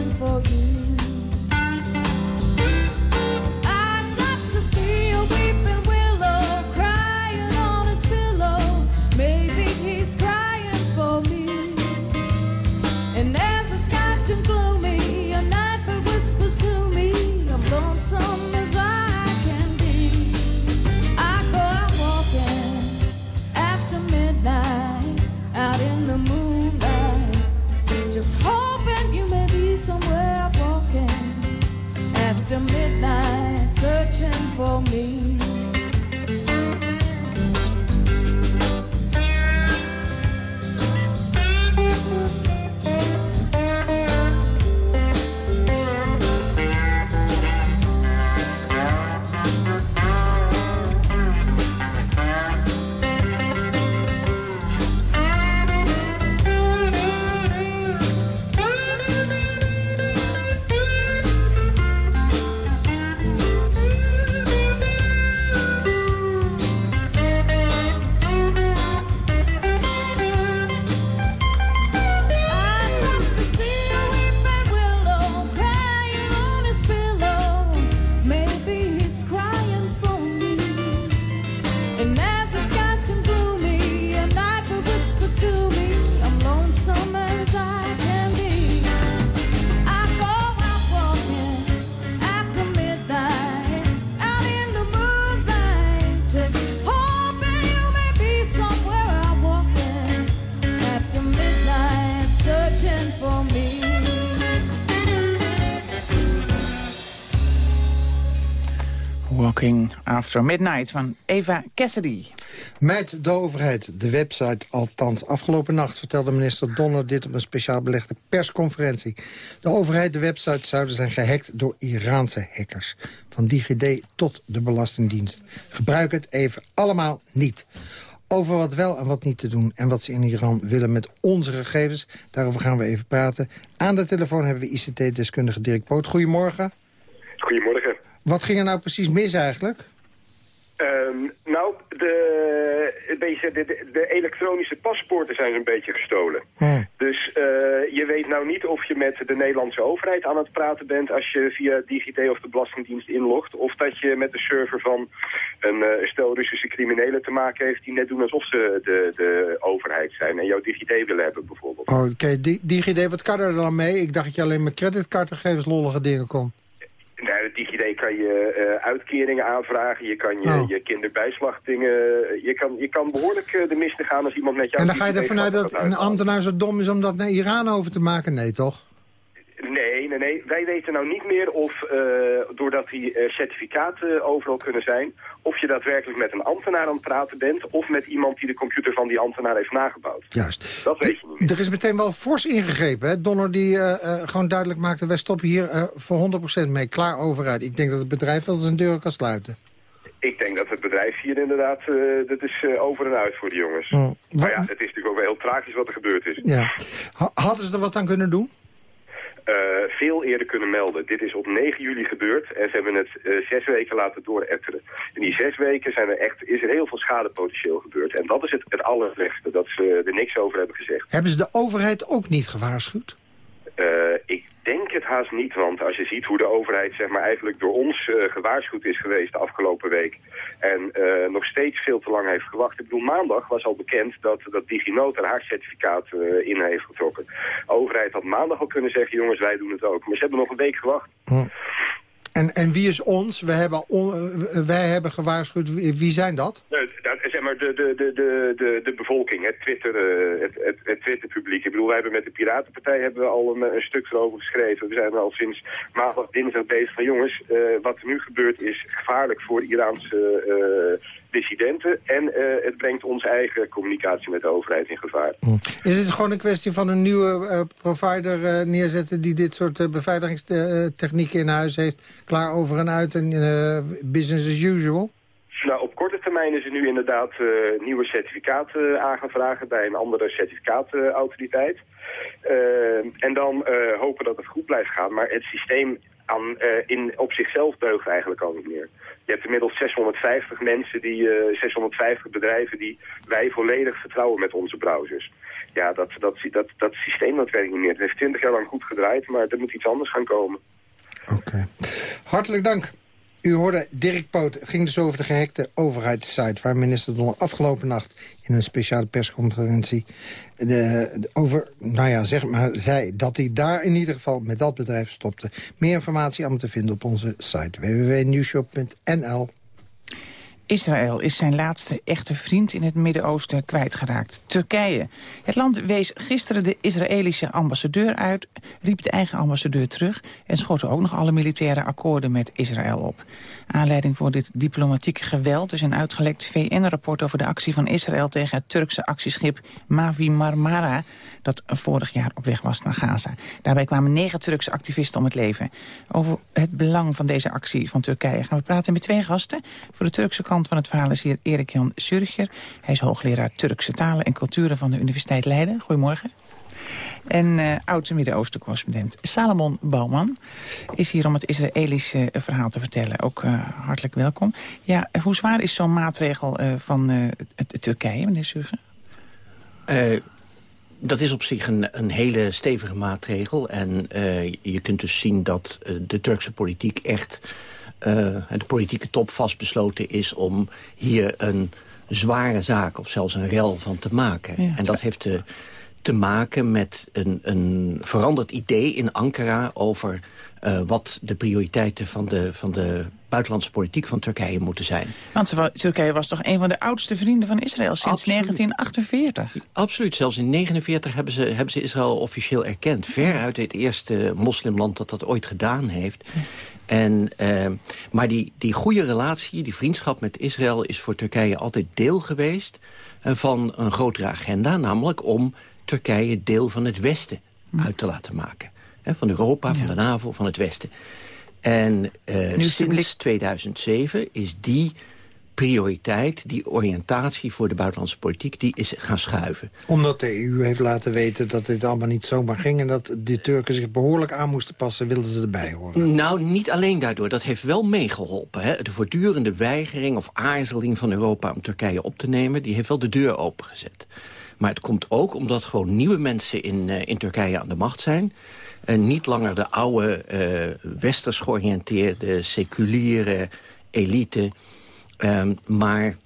After Midnight van Eva Cassidy. Met de overheid, de website althans. Afgelopen nacht vertelde minister Donner dit op een speciaal belegde persconferentie. De overheid, de website zouden zijn gehackt door Iraanse hackers. Van DigiD tot de Belastingdienst. Gebruik het even allemaal niet. Over wat wel en wat niet te doen en wat ze in Iran willen met onze gegevens. Daarover gaan we even praten. Aan de telefoon hebben we ICT-deskundige Dirk Poot. Goedemorgen. Goedemorgen. Wat ging er nou precies mis eigenlijk? Ehm, nou, de, een de, de, elektronische paspoorten zijn zo'n beetje gestolen. Hm. Dus eh, je weet nou niet of je met de Nederlandse overheid aan het praten bent als je via DigiD of de Belastingdienst inlogt. Of dat je met de server van een eh, stel Russische criminelen te maken heeft die net doen alsof ze de, de overheid zijn en jouw DigiD willen hebben bijvoorbeeld. Oh, Oké, Di- DigiD, wat kan er dan mee? Ik dacht dat je alleen met creditcardgegevens lollige dingen kon. Nou, kan je eh, uitkeringen aanvragen, je kan je, Oh. je kinderbijslagdingen, je kan, je kan behoorlijk eh, de mist gaan als iemand met jou... En dan ga je ervan uit dat een ambtenaar zo dom is om dat naar Iran over te maken? Nee, toch? Nee, nee, nee. Wij weten nou niet meer of, eh, doordat die eh, certificaten overal kunnen zijn, of je daadwerkelijk met een ambtenaar aan het praten bent, of met iemand die de computer van die ambtenaar heeft nagebouwd. Juist. Dat weet je niet meer. Er is meteen wel fors ingegrepen. Hè? Donner die eh, eh, gewoon duidelijk maakte... wij stoppen hier eh, voor 100% mee, klaar overuit. Ik denk dat het bedrijf wel zijn deuren kan sluiten. Ik denk dat het bedrijf hier inderdaad, eh, dat is eh, over en uit voor de jongens. Hm. Maar ja, het is natuurlijk ook wel heel tragisch wat er gebeurd is. Ja. Ha- hadden ze er wat aan kunnen doen? Eh, veel eerder kunnen melden. Dit is op 9 juli gebeurd en ze hebben het eh, zes weken laten dooretteren. In die zes weken zijn er echt, is er heel veel schadepotentieel gebeurd. En dat is het, het allerslechtste, dat ze er niks over hebben gezegd. Hebben ze de overheid ook niet gewaarschuwd? Eh, ik denk het haast niet, want als je ziet hoe de overheid zeg maar, eigenlijk door ons eh, gewaarschuwd is geweest de afgelopen week en eh, nog steeds veel te lang heeft gewacht. Ik bedoel, maandag was al bekend dat, dat DigiNotar haar certificaat eh, in heeft getrokken. De overheid had maandag al kunnen zeggen, jongens, wij doen het ook. Maar ze hebben nog een week gewacht. En, en wie is ons? We hebben on- wij hebben gewaarschuwd. Wie, zijn dat? Nee, dat, zeg maar de, de, de, de, de, de bevolking, het Twitter, eh, het, het, het Twitter-publiek. Ik bedoel, wij hebben met de Piratenpartij hebben we al een, een stuk erover geschreven. We zijn al sinds maandag dinsdag bezig van jongens, eh, wat er nu gebeurt is gevaarlijk voor Iraanse eh, dissidenten. En eh, het brengt onze eigen communicatie met de overheid in gevaar. Is het gewoon een kwestie van een nieuwe eh, provider eh, neerzetten... die dit soort eh, beveiligingstechnieken in huis heeft? Klaar over en uit en eh, business as usual? Nou, op korte termijn is er nu inderdaad eh, nieuwe certificaten uh, aan bij een andere certificaatautoriteit. Uh, en dan hopen dat het goed blijft gaan. Maar het systeem aan, in, op zichzelf deugt eigenlijk al niet meer. Je hebt inmiddels 650 mensen, die, 650 bedrijven die wij volledig vertrouwen met onze browsers. ja, dat, dat, dat, dat systeem dat werkt niet meer. Het heeft twintig jaar lang goed gedraaid, maar er moet iets anders gaan komen. Oké. Hartelijk dank. U hoorde Dirk Poot, ging dus over de gehackte overheidssite... waar minister Donner afgelopen nacht in een speciale persconferentie... De, de over, nou ja, zeg maar, zei dat hij daar in ieder geval met dat bedrijf stopte. Meer informatie allemaal te vinden op onze site www.newshop.nl. Israël is zijn laatste echte vriend in het Midden-Oosten kwijtgeraakt. Turkije. Het land wees gisteren de Israëlische ambassadeur uit... riep de eigen ambassadeur terug... en schoot ook nog alle militaire akkoorden met Israël op. Aanleiding voor dit diplomatieke geweld is een uitgelekt VN-rapport... over de actie van Israël tegen het Turkse actieschip Mavi Marmara... dat vorig jaar op weg was naar Gaza. Daarbij kwamen negen Turkse activisten om het leven. Over het belang van deze actie van Turkije gaan we praten met twee gasten. Voor de Turkse kant van het verhaal is hier Erik-Jan Surger. Hij is hoogleraar Turkse talen en culturen van de Universiteit Leiden. Goedemorgen. En uh, oud Midden-Oosten-correspondent Salomon Bouwman is hier om het Israëlische uh, verhaal te vertellen. Ook uh, hartelijk welkom. Ja, hoe zwaar is zo'n maatregel van Turkije, meneer Surger? dat is op zich een, een hele stevige maatregel. En je kunt dus zien dat de Turkse politiek echt de politieke top vastbesloten is om hier een zware zaak of zelfs een rel van te maken. en dat heeft te, te maken met een, een veranderd idee in Ankara over uh, wat de prioriteiten van de, van de buitenlandse politiek van Turkije moeten zijn. Want Turkije was toch een van de oudste vrienden van Israël sinds Absoluut. 1948? Absoluut. Zelfs in 1949 hebben ze, hebben ze Israël officieel erkend. Veruit het eerste moslimland dat dat ooit gedaan heeft. En, uh, maar die, die goede relatie, die vriendschap met Israël... is voor Turkije altijd deel geweest uh, van een grotere agenda. Namelijk om Turkije deel van het Westen hm. uit te laten maken. He, van Europa, van de NAVO, van het Westen. En uh, sinds 2007 is die prioriteit, die oriëntatie voor de buitenlandse politiek... die is gaan schuiven. Omdat de EU heeft laten weten dat dit allemaal niet zomaar ging... en dat de Turken zich behoorlijk aan moesten passen, wilden ze erbij horen. Nou, niet alleen daardoor. Dat heeft wel meegeholpen. Hè. De voortdurende weigering of aarzeling van Europa om Turkije op te nemen... die heeft wel de deur opengezet. Maar het komt ook omdat gewoon nieuwe mensen in, uh, in Turkije aan de macht zijn... En niet langer de oude, uh, westers georiënteerde, seculiere elite Um, maar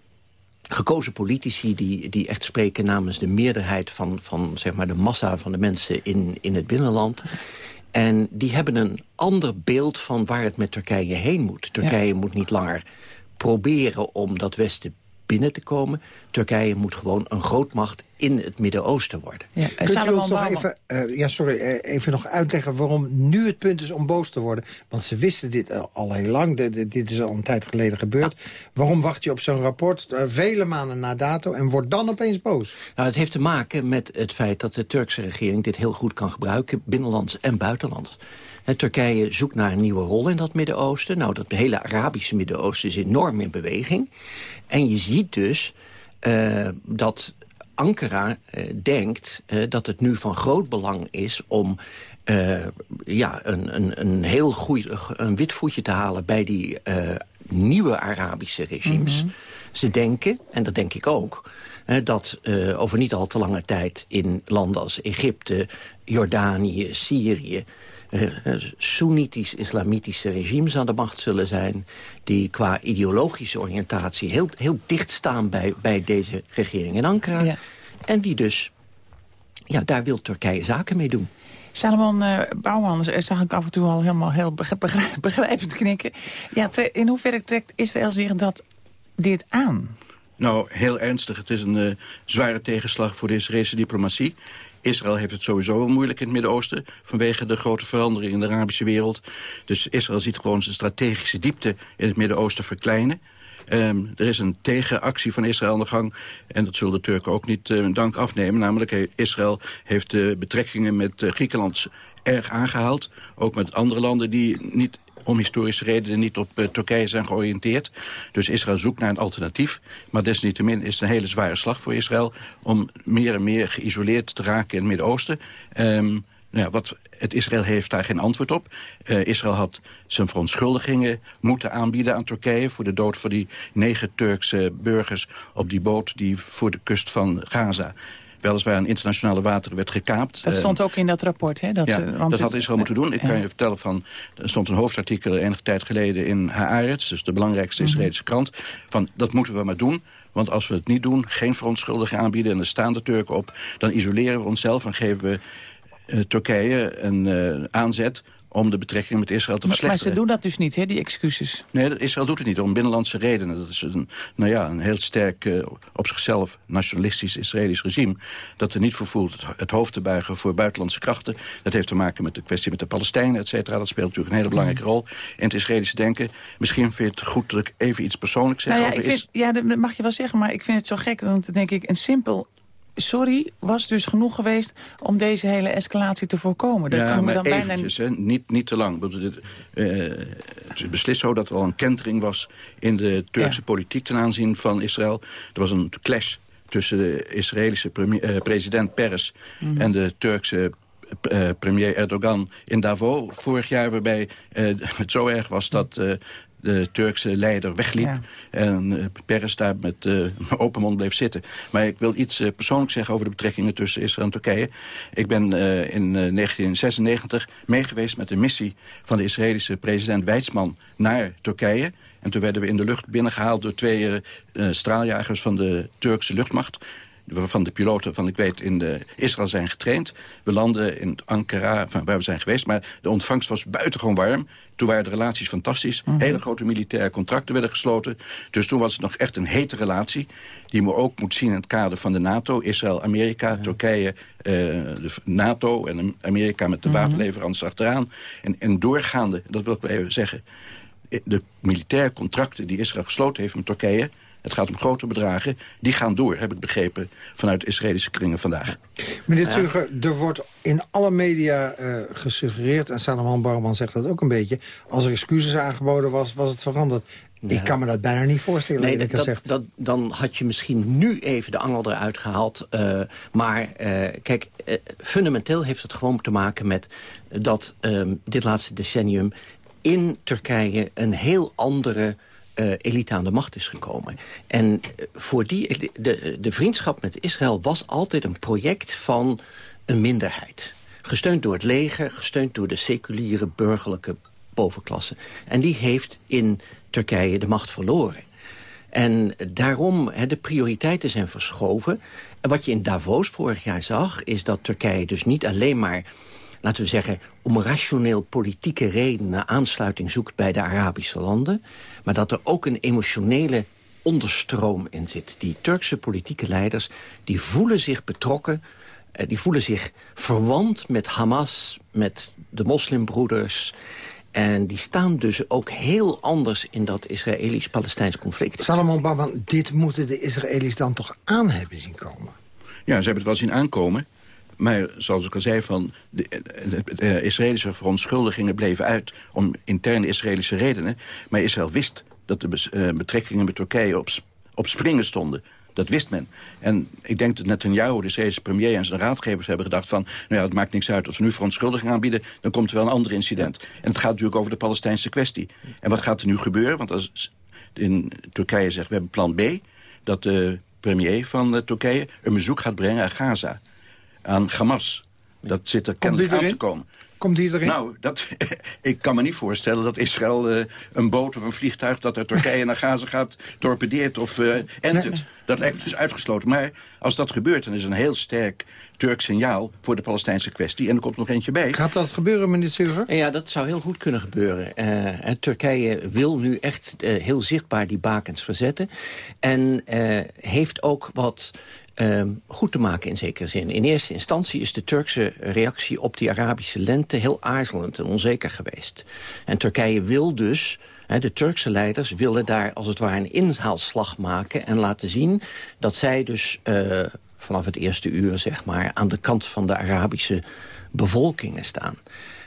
gekozen politici die, die echt spreken namens de meerderheid van, van zeg maar de massa van de mensen in, in het binnenland. En die hebben een ander beeld van waar het met Turkije heen moet. Turkije moet niet langer proberen om dat Westen binnen te komen. Turkije moet gewoon een grootmacht in het Midden-Oosten worden. Ja. Kunt u ons nog even, uh, ja, sorry, uh, even nog uitleggen waarom nu het punt is om boos te worden? Want ze wisten dit al heel lang, de, de, dit is al een tijd geleden gebeurd. Waarom wacht je op zo'n rapport uh, vele maanden na dato en wordt dan opeens boos? Nou, het heeft te maken met het feit dat de Turkse regering dit heel goed kan gebruiken, binnenlands en buitenlands. Turkije zoekt naar een nieuwe rol in dat Midden-Oosten. Nou, dat hele Arabische Midden-Oosten is enorm in beweging. En je ziet dus uh, dat Ankara uh, denkt uh, dat het nu van groot belang is om ja, een, een, een heel goed een wit voetje te halen bij die nieuwe Arabische regimes. Mm -hmm. Ze denken, en dat denk ik ook, dat over niet al te lange tijd in landen als Egypte, Jordanië, Syrië Soenitisch-islamitische regimes aan de macht zullen zijn... die qua ideologische oriëntatie heel, heel dicht staan bij, bij deze regering in Ankara. Ja. En die dus, ja, daar wil Turkije zaken mee doen. Salomon uh, Bouwman zag ik af en toe al helemaal heel begrijpend knikken. Ja, in hoeverre trekt Israël zich dat dit aan? Nou, heel ernstig. Het is een uh, zware tegenslag voor de Israëlse diplomatie. Israël heeft het sowieso wel moeilijk in het Midden-Oosten... vanwege de grote verandering in de Arabische wereld. Dus Israël ziet gewoon zijn strategische diepte in het Midden-Oosten verkleinen. Um, er is een tegenactie van Israël aan de gang. En dat zullen de Turken ook niet uh, dank afnemen. Namelijk, Israël heeft de betrekkingen met uh, Griekenland erg aangehaald. Ook met andere landen die niet om historische redenen niet op uh, Turkije zijn georiënteerd. Dus Israël zoekt naar een alternatief. Maar desniettemin is het een hele zware slag voor Israël... om meer en meer geïsoleerd te raken in het Midden-Oosten. Um, nou ja, wat, het Israël heeft daar geen antwoord op. Uh, Israël had zijn verontschuldigingen moeten aanbieden aan Turkije... voor de dood van die negen Turkse burgers op die boot... die voor de kust van Gaza weliswaar in internationale wateren werd gekaapt. Dat Eh, stond ook in dat rapport, hè? Dat, ja, want dat had Israël moeten doen. Ik kan je vertellen van... Er stond een hoofdartikel enige tijd geleden in Haaretz... dus de belangrijkste Mhm. Israëlische krant... van dat moeten we maar doen... Want als we het niet doen, geen verontschuldiging aanbieden... en er staan de Turken op, dan isoleren we onszelf... en geven we eh, Turkije een eh, aanzet om de betrekkingen met Israël te Maar, maar verslechteren. ze doen dat dus niet, hè, die excuses. Nee, Israël doet het niet om binnenlandse redenen. Dat is een, nou ja, een heel sterk, eh, op zichzelf nationalistisch Israëlisch regime... dat er niet voor voelt het, het hoofd te buigen voor buitenlandse krachten. Dat heeft te maken met de kwestie met de Palestijnen, et cetera. Dat speelt natuurlijk een hele belangrijke rol in het Israëlische denken. Misschien vind je het goed dat ik even iets persoonlijks zeg Nou ja, over ik vind, ja, dat mag je wel zeggen, maar ik vind het zo gek. Want dan denk ik, een simpel sorry was dus genoeg geweest... om deze hele escalatie te voorkomen. Dat ja, kan maar dan bijna hè, niet, niet te lang. Eh, het is beslist zo dat er al een kentering was... in de Turkse politiek ten aanzien van Israël. Er was een clash tussen de Israëlische premier- eh, president Peres... Mhm. en de Turkse eh, premier Erdogan in Davos vorig jaar... waarbij eh, het zo erg was dat... eh, de Turkse leider wegliep. Ja. En eh, Peres daar met eh, open mond bleef zitten. Maar ik wil iets eh, persoonlijks zeggen over de betrekkingen tussen Israël en Turkije. Ik ben in eh, 1996 meegeweest met de missie van de Israëlische president Weizmann naar Turkije. En toen werden we in de lucht binnengehaald door twee straaljagers van de Turkse luchtmacht waarvan de piloten van, ik weet, in de Israël zijn getraind. We landen in Ankara, van waar we zijn geweest. Maar de ontvangst was buitengewoon warm. Toen waren de relaties fantastisch. Hele grote militaire contracten werden gesloten. Dus toen was het nog echt een hete relatie. Die je ook moet zien in het kader van de NATO. Israël, Amerika, Turkije, eh, de NATO en Amerika met de wapenleveranties achteraan. En, en doorgaande, dat wil ik wel even zeggen... de militaire contracten die Israël gesloten heeft met Turkije... het gaat om grote bedragen, die gaan door, heb ik begrepen... vanuit de Israëlische kringen vandaag. Meneer Zurger, er wordt in alle media eh, gesuggereerd... en Salomon Bouwman zegt dat ook een beetje... als er excuses aangeboden was, was het veranderd. Ik kan me dat bijna niet voorstellen, Nee, dat, gezegd. dat, dan had je misschien nu even de angel eruit gehaald. eh, maar eh, kijk, fundamenteel heeft het gewoon te maken met... dat ehm, dit laatste decennium in Turkije een heel andere eh, elite aan de macht is gekomen. En eh, voor die, de, de vriendschap met Israël was altijd een project van een minderheid. Gesteund door het leger, gesteund door de seculiere burgerlijke bovenklasse. En die heeft in Turkije de macht verloren. En daarom, hè, de prioriteiten zijn verschoven. En wat je in Davos vorig jaar zag... is dat Turkije dus niet alleen maar, laten we zeggen... om rationeel politieke redenen aansluiting zoekt bij de Arabische landen... maar dat er ook een emotionele onderstroom in zit. Die Turkse politieke leiders die voelen zich betrokken... eh, die voelen zich verwant met Hamas, met de moslimbroeders... En die staan dus ook heel anders in dat Israëlisch-Palestijns conflict. Salomon Bouwman, dit moeten de Israëli's dan toch aan hebben zien komen? Ja, ze hebben het wel zien aankomen. Maar zoals ik al zei, van de, Israëlische verontschuldigingen bleven uit... om interne Israëlische redenen. Maar Israël wist dat de eh, betrekkingen met Turkije op, op springen stonden. Dat wist men. En ik denk dat Netanyahu, de Israëlische premier en zijn raadgevers hebben gedacht van... nou ja, het maakt niks uit. Als we nu verontschuldiging aanbieden, dan komt er wel een ander incident. En het gaat natuurlijk over de Palestijnse kwestie. En wat gaat er nu gebeuren? Want als in Turkije zegt, we hebben plan B... dat de premier van eh, Turkije een bezoek gaat brengen aan Gaza. Aan Hamas. Dat zit er Komt die kennelijk aan te komen. Komt die erin? Nou, dat, ik kan me niet voorstellen dat Israël eh, een boot of een vliegtuig... dat uit Turkije naar Gaza gaat, torpedeert of eh entert. Dat lijkt dus uitgesloten. Maar als dat gebeurt, dan is een heel sterk Turks signaal... voor de Palestijnse kwestie. En er komt nog eentje bij. Gaat dat gebeuren, meneer ja, dat zou heel goed kunnen gebeuren. Eh, Turkije wil nu echt eh, heel zichtbaar die bakens verzetten. En eh, heeft ook wat ehm, goed te maken in zekere zin. In eerste instantie is de Turkse reactie op die Arabische lente... heel aarzelend en onzeker geweest. En Turkije wil dus... de Turkse leiders willen daar als het ware een inhaalslag maken... en laten zien dat zij dus eh, vanaf het eerste uur zeg maar, aan de kant van de Arabische bevolkingen staan.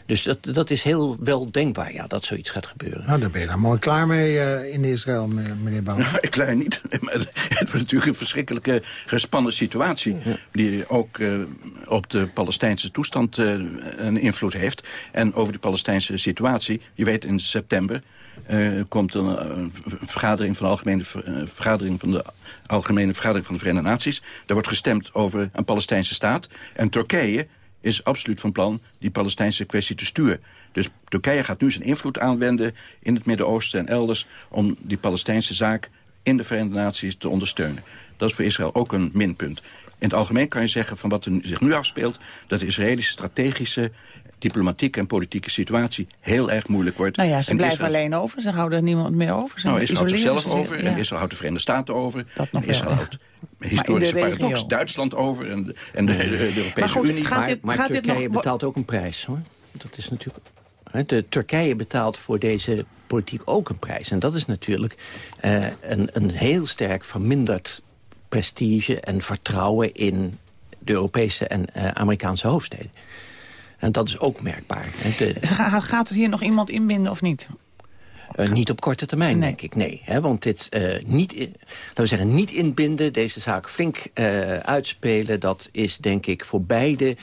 Dus dat, dat is heel wel denkbaar, ja, dat zoiets gaat gebeuren. Nou, daar ben je dan mooi klaar mee eh, in Israël, me- meneer Bouw. Nou, ik klein niet. Maar het wordt natuurlijk een verschrikkelijke gespannen situatie... die ook eh, op de Palestijnse toestand eh, een invloed heeft. En over die Palestijnse situatie, je weet in september... eh, komt een, een vergadering van de algemene ver- vergadering van de algemene vergadering van de Verenigde Naties. Daar wordt gestemd over een Palestijnse staat. En Turkije is absoluut van plan die Palestijnse kwestie te sturen. Dus Turkije gaat nu zijn invloed aanwenden in het Midden-Oosten en elders... om die Palestijnse zaak in de Verenigde Naties te ondersteunen. Dat is voor Israël ook een minpunt. In het algemeen kan je zeggen van wat er zich nu afspeelt... dat de Israëlische strategische, diplomatieke en politieke situatie heel erg moeilijk wordt. Nou ja, ze En blijven Israël- alleen over. Ze houden niemand meer over. Ze nou, Israël houdt zichzelf ze zich. over Ja. en Israël houdt de Verenigde Staten over. nog en Israël wel, ja. houdt historische Maar paradox regio. Duitsland over en de, en de, de, de Europese goed, Unie. gaat maar dit- maar gaat dit Turkije nog- betaalt ook een prijs, hoor. Dat is natuurlijk... hè, De Turkije betaalt voor deze politiek ook een prijs. En dat is natuurlijk eh, een, een heel sterk verminderd prestige en vertrouwen in de Europese en eh, Amerikaanse hoofdsteden. En dat is ook merkbaar. De- Gaat er hier nog iemand inbinden of niet? Eh, niet op korte termijn, denk ik. Nee, hè, want dit eh, niet, in- laten we zeggen, niet inbinden, deze zaak flink eh, uitspelen... dat is denk ik voor beide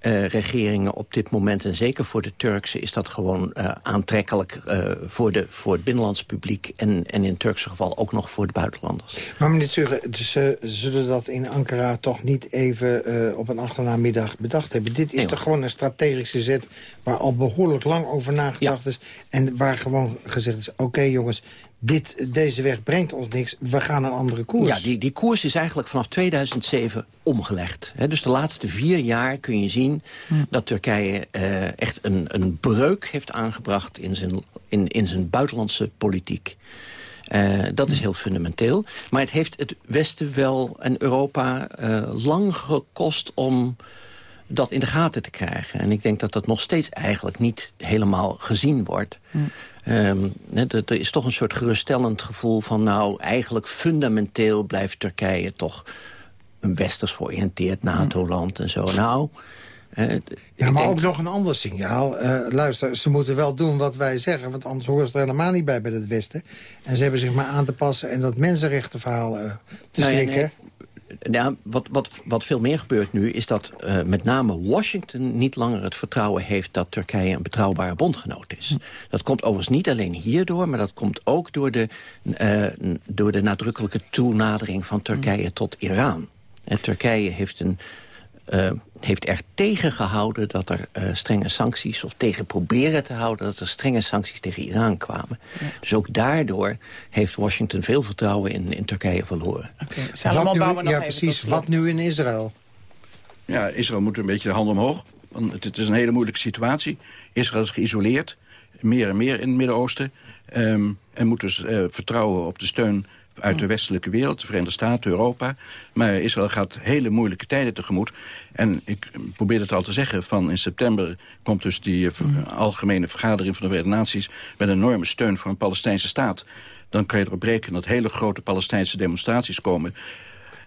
eh, regeringen op dit moment... en zeker voor de Turkse is dat gewoon eh, aantrekkelijk... eh, voor, de, voor het binnenlandse publiek en, en in het Turkse geval ook nog voor de buitenlanders. Maar meneer Zugge, ze zullen dat in Ankara toch niet even op een achternaamiddag bedacht hebben. Dit is Nee, toch gewoon een strategische zet waar al behoorlijk lang over nagedacht is. En waar gewoon gezegd is, oké jongens, dit, deze weg brengt ons niks. We gaan een andere koers. Ja, die, die koers is eigenlijk vanaf 2007 omgelegd. Hè, dus de laatste vier jaar kun je zien dat Turkije eh, echt een, een breuk heeft aangebracht in zijn, in, in zijn buitenlandse politiek. Eh, dat is heel fundamenteel. Maar het heeft het Westen wel en Europa eh, lang gekost om dat in de gaten te krijgen. En ik denk dat dat nog steeds eigenlijk niet helemaal gezien wordt. Ehm, hè, er is toch een soort geruststellend gevoel van... nou, eigenlijk fundamenteel blijft Turkije toch een westers georiënteerd NATO-land en zo. Nou, eh, ik Ja, maar denk- ook nog een ander signaal. Eh, luister, ze moeten wel doen wat wij zeggen... want anders horen ze er helemaal niet bij bij het Westen. En ze hebben zich maar aan te passen en dat mensenrechtenverhaal eh, te Nou slikken. nee. Ja, wat, wat, wat veel meer gebeurt nu is dat eh, met name Washington niet langer het vertrouwen heeft dat Turkije een betrouwbare bondgenoot is. Dat komt overigens niet alleen hierdoor, maar dat komt ook door de, eh, door de nadrukkelijke toenadering van Turkije tot Iran. En Turkije heeft, een, eh, heeft er tegengehouden dat er eh, strenge sancties, of tegen proberen te houden dat er strenge sancties tegen Iran kwamen. Dus ook daardoor heeft Washington veel vertrouwen in, in Turkije verloren. Salomon Wat nu- ja, precies. Wat nu in Israël? Ja, Israël moet een beetje de hand omhoog. Want het, het is een hele moeilijke situatie. Israël is geïsoleerd, meer en meer in het Midden-Oosten. Ehm, en moet dus eh, vertrouwen op de steun uit de westelijke wereld, de Verenigde Staten, Europa. Maar Israël gaat hele moeilijke tijden tegemoet. En ik probeer het al te zeggen, van in september komt dus die eh, ver- algemene vergadering van de Verenigde Naties met een enorme steun voor een Palestijnse staat. Dan kan je erop rekenen dat hele grote Palestijnse demonstraties komen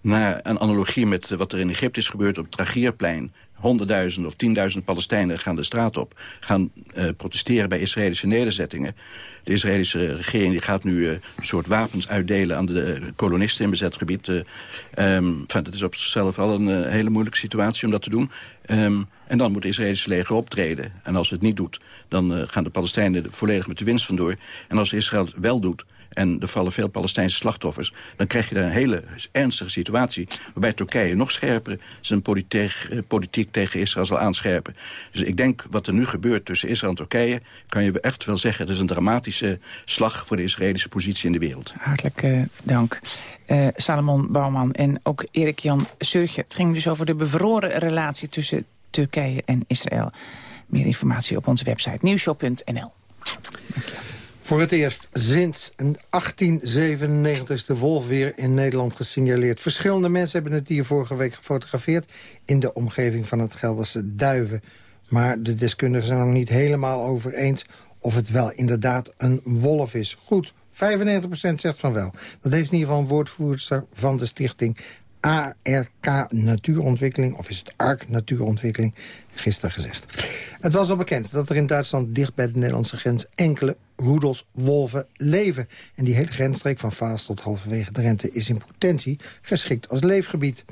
naar een analogie met eh, wat er in Egypte is gebeurd op het Tragierplein. Honderdduizenden of tienduizenden Palestijnen gaan de straat op. Gaan eh, protesteren bij Israëlische nederzettingen. De Israëlische regering die gaat nu eh, een soort wapens uitdelen aan de kolonisten in bezet gebied. enfin, dat is op zichzelf al een hele moeilijke situatie om dat te doen. Ehm, en dan moet het Israëlische leger optreden. En als het niet doet, dan gaan de Palestijnen volledig met de winst vandoor. En als Israël het wel doet, en er vallen veel Palestijnse slachtoffers... dan krijg je daar een hele ernstige situatie... waarbij Turkije nog scherper zijn politiek, eh, tegen Israël zal aanscherpen. Dus ik denk wat er nu gebeurt tussen Israël en Turkije... kan je echt wel zeggen, het is een dramatische slag... voor de Israëlische positie in de wereld. Hartelijk eh, dank. Eh, Salomon Bouwman en ook Erik-Jan Surtje. Het ging dus over de bevroren relatie tussen Turkije en Israël. Meer informatie op onze website nieuwshop.nl. Voor het eerst sinds 1897 is de wolf weer in Nederland gesignaleerd. Verschillende mensen hebben het dier vorige week gefotografeerd... in de omgeving van het Gelderse Duiven. Maar de deskundigen zijn er nog niet helemaal over eens... of het wel inderdaad een wolf is. Goed, 95% zegt van wel. Dat heeft in ieder geval een woordvoerster van de stichting ARK Natuurontwikkeling, of is het ARK Natuurontwikkeling, gisteren gezegd. Het was al bekend dat er in Duitsland dicht bij de Nederlandse grens enkele roedels wolven leven. En die hele grensstreek van Vaas tot halverwege de Rente is in potentie geschikt als leefgebied.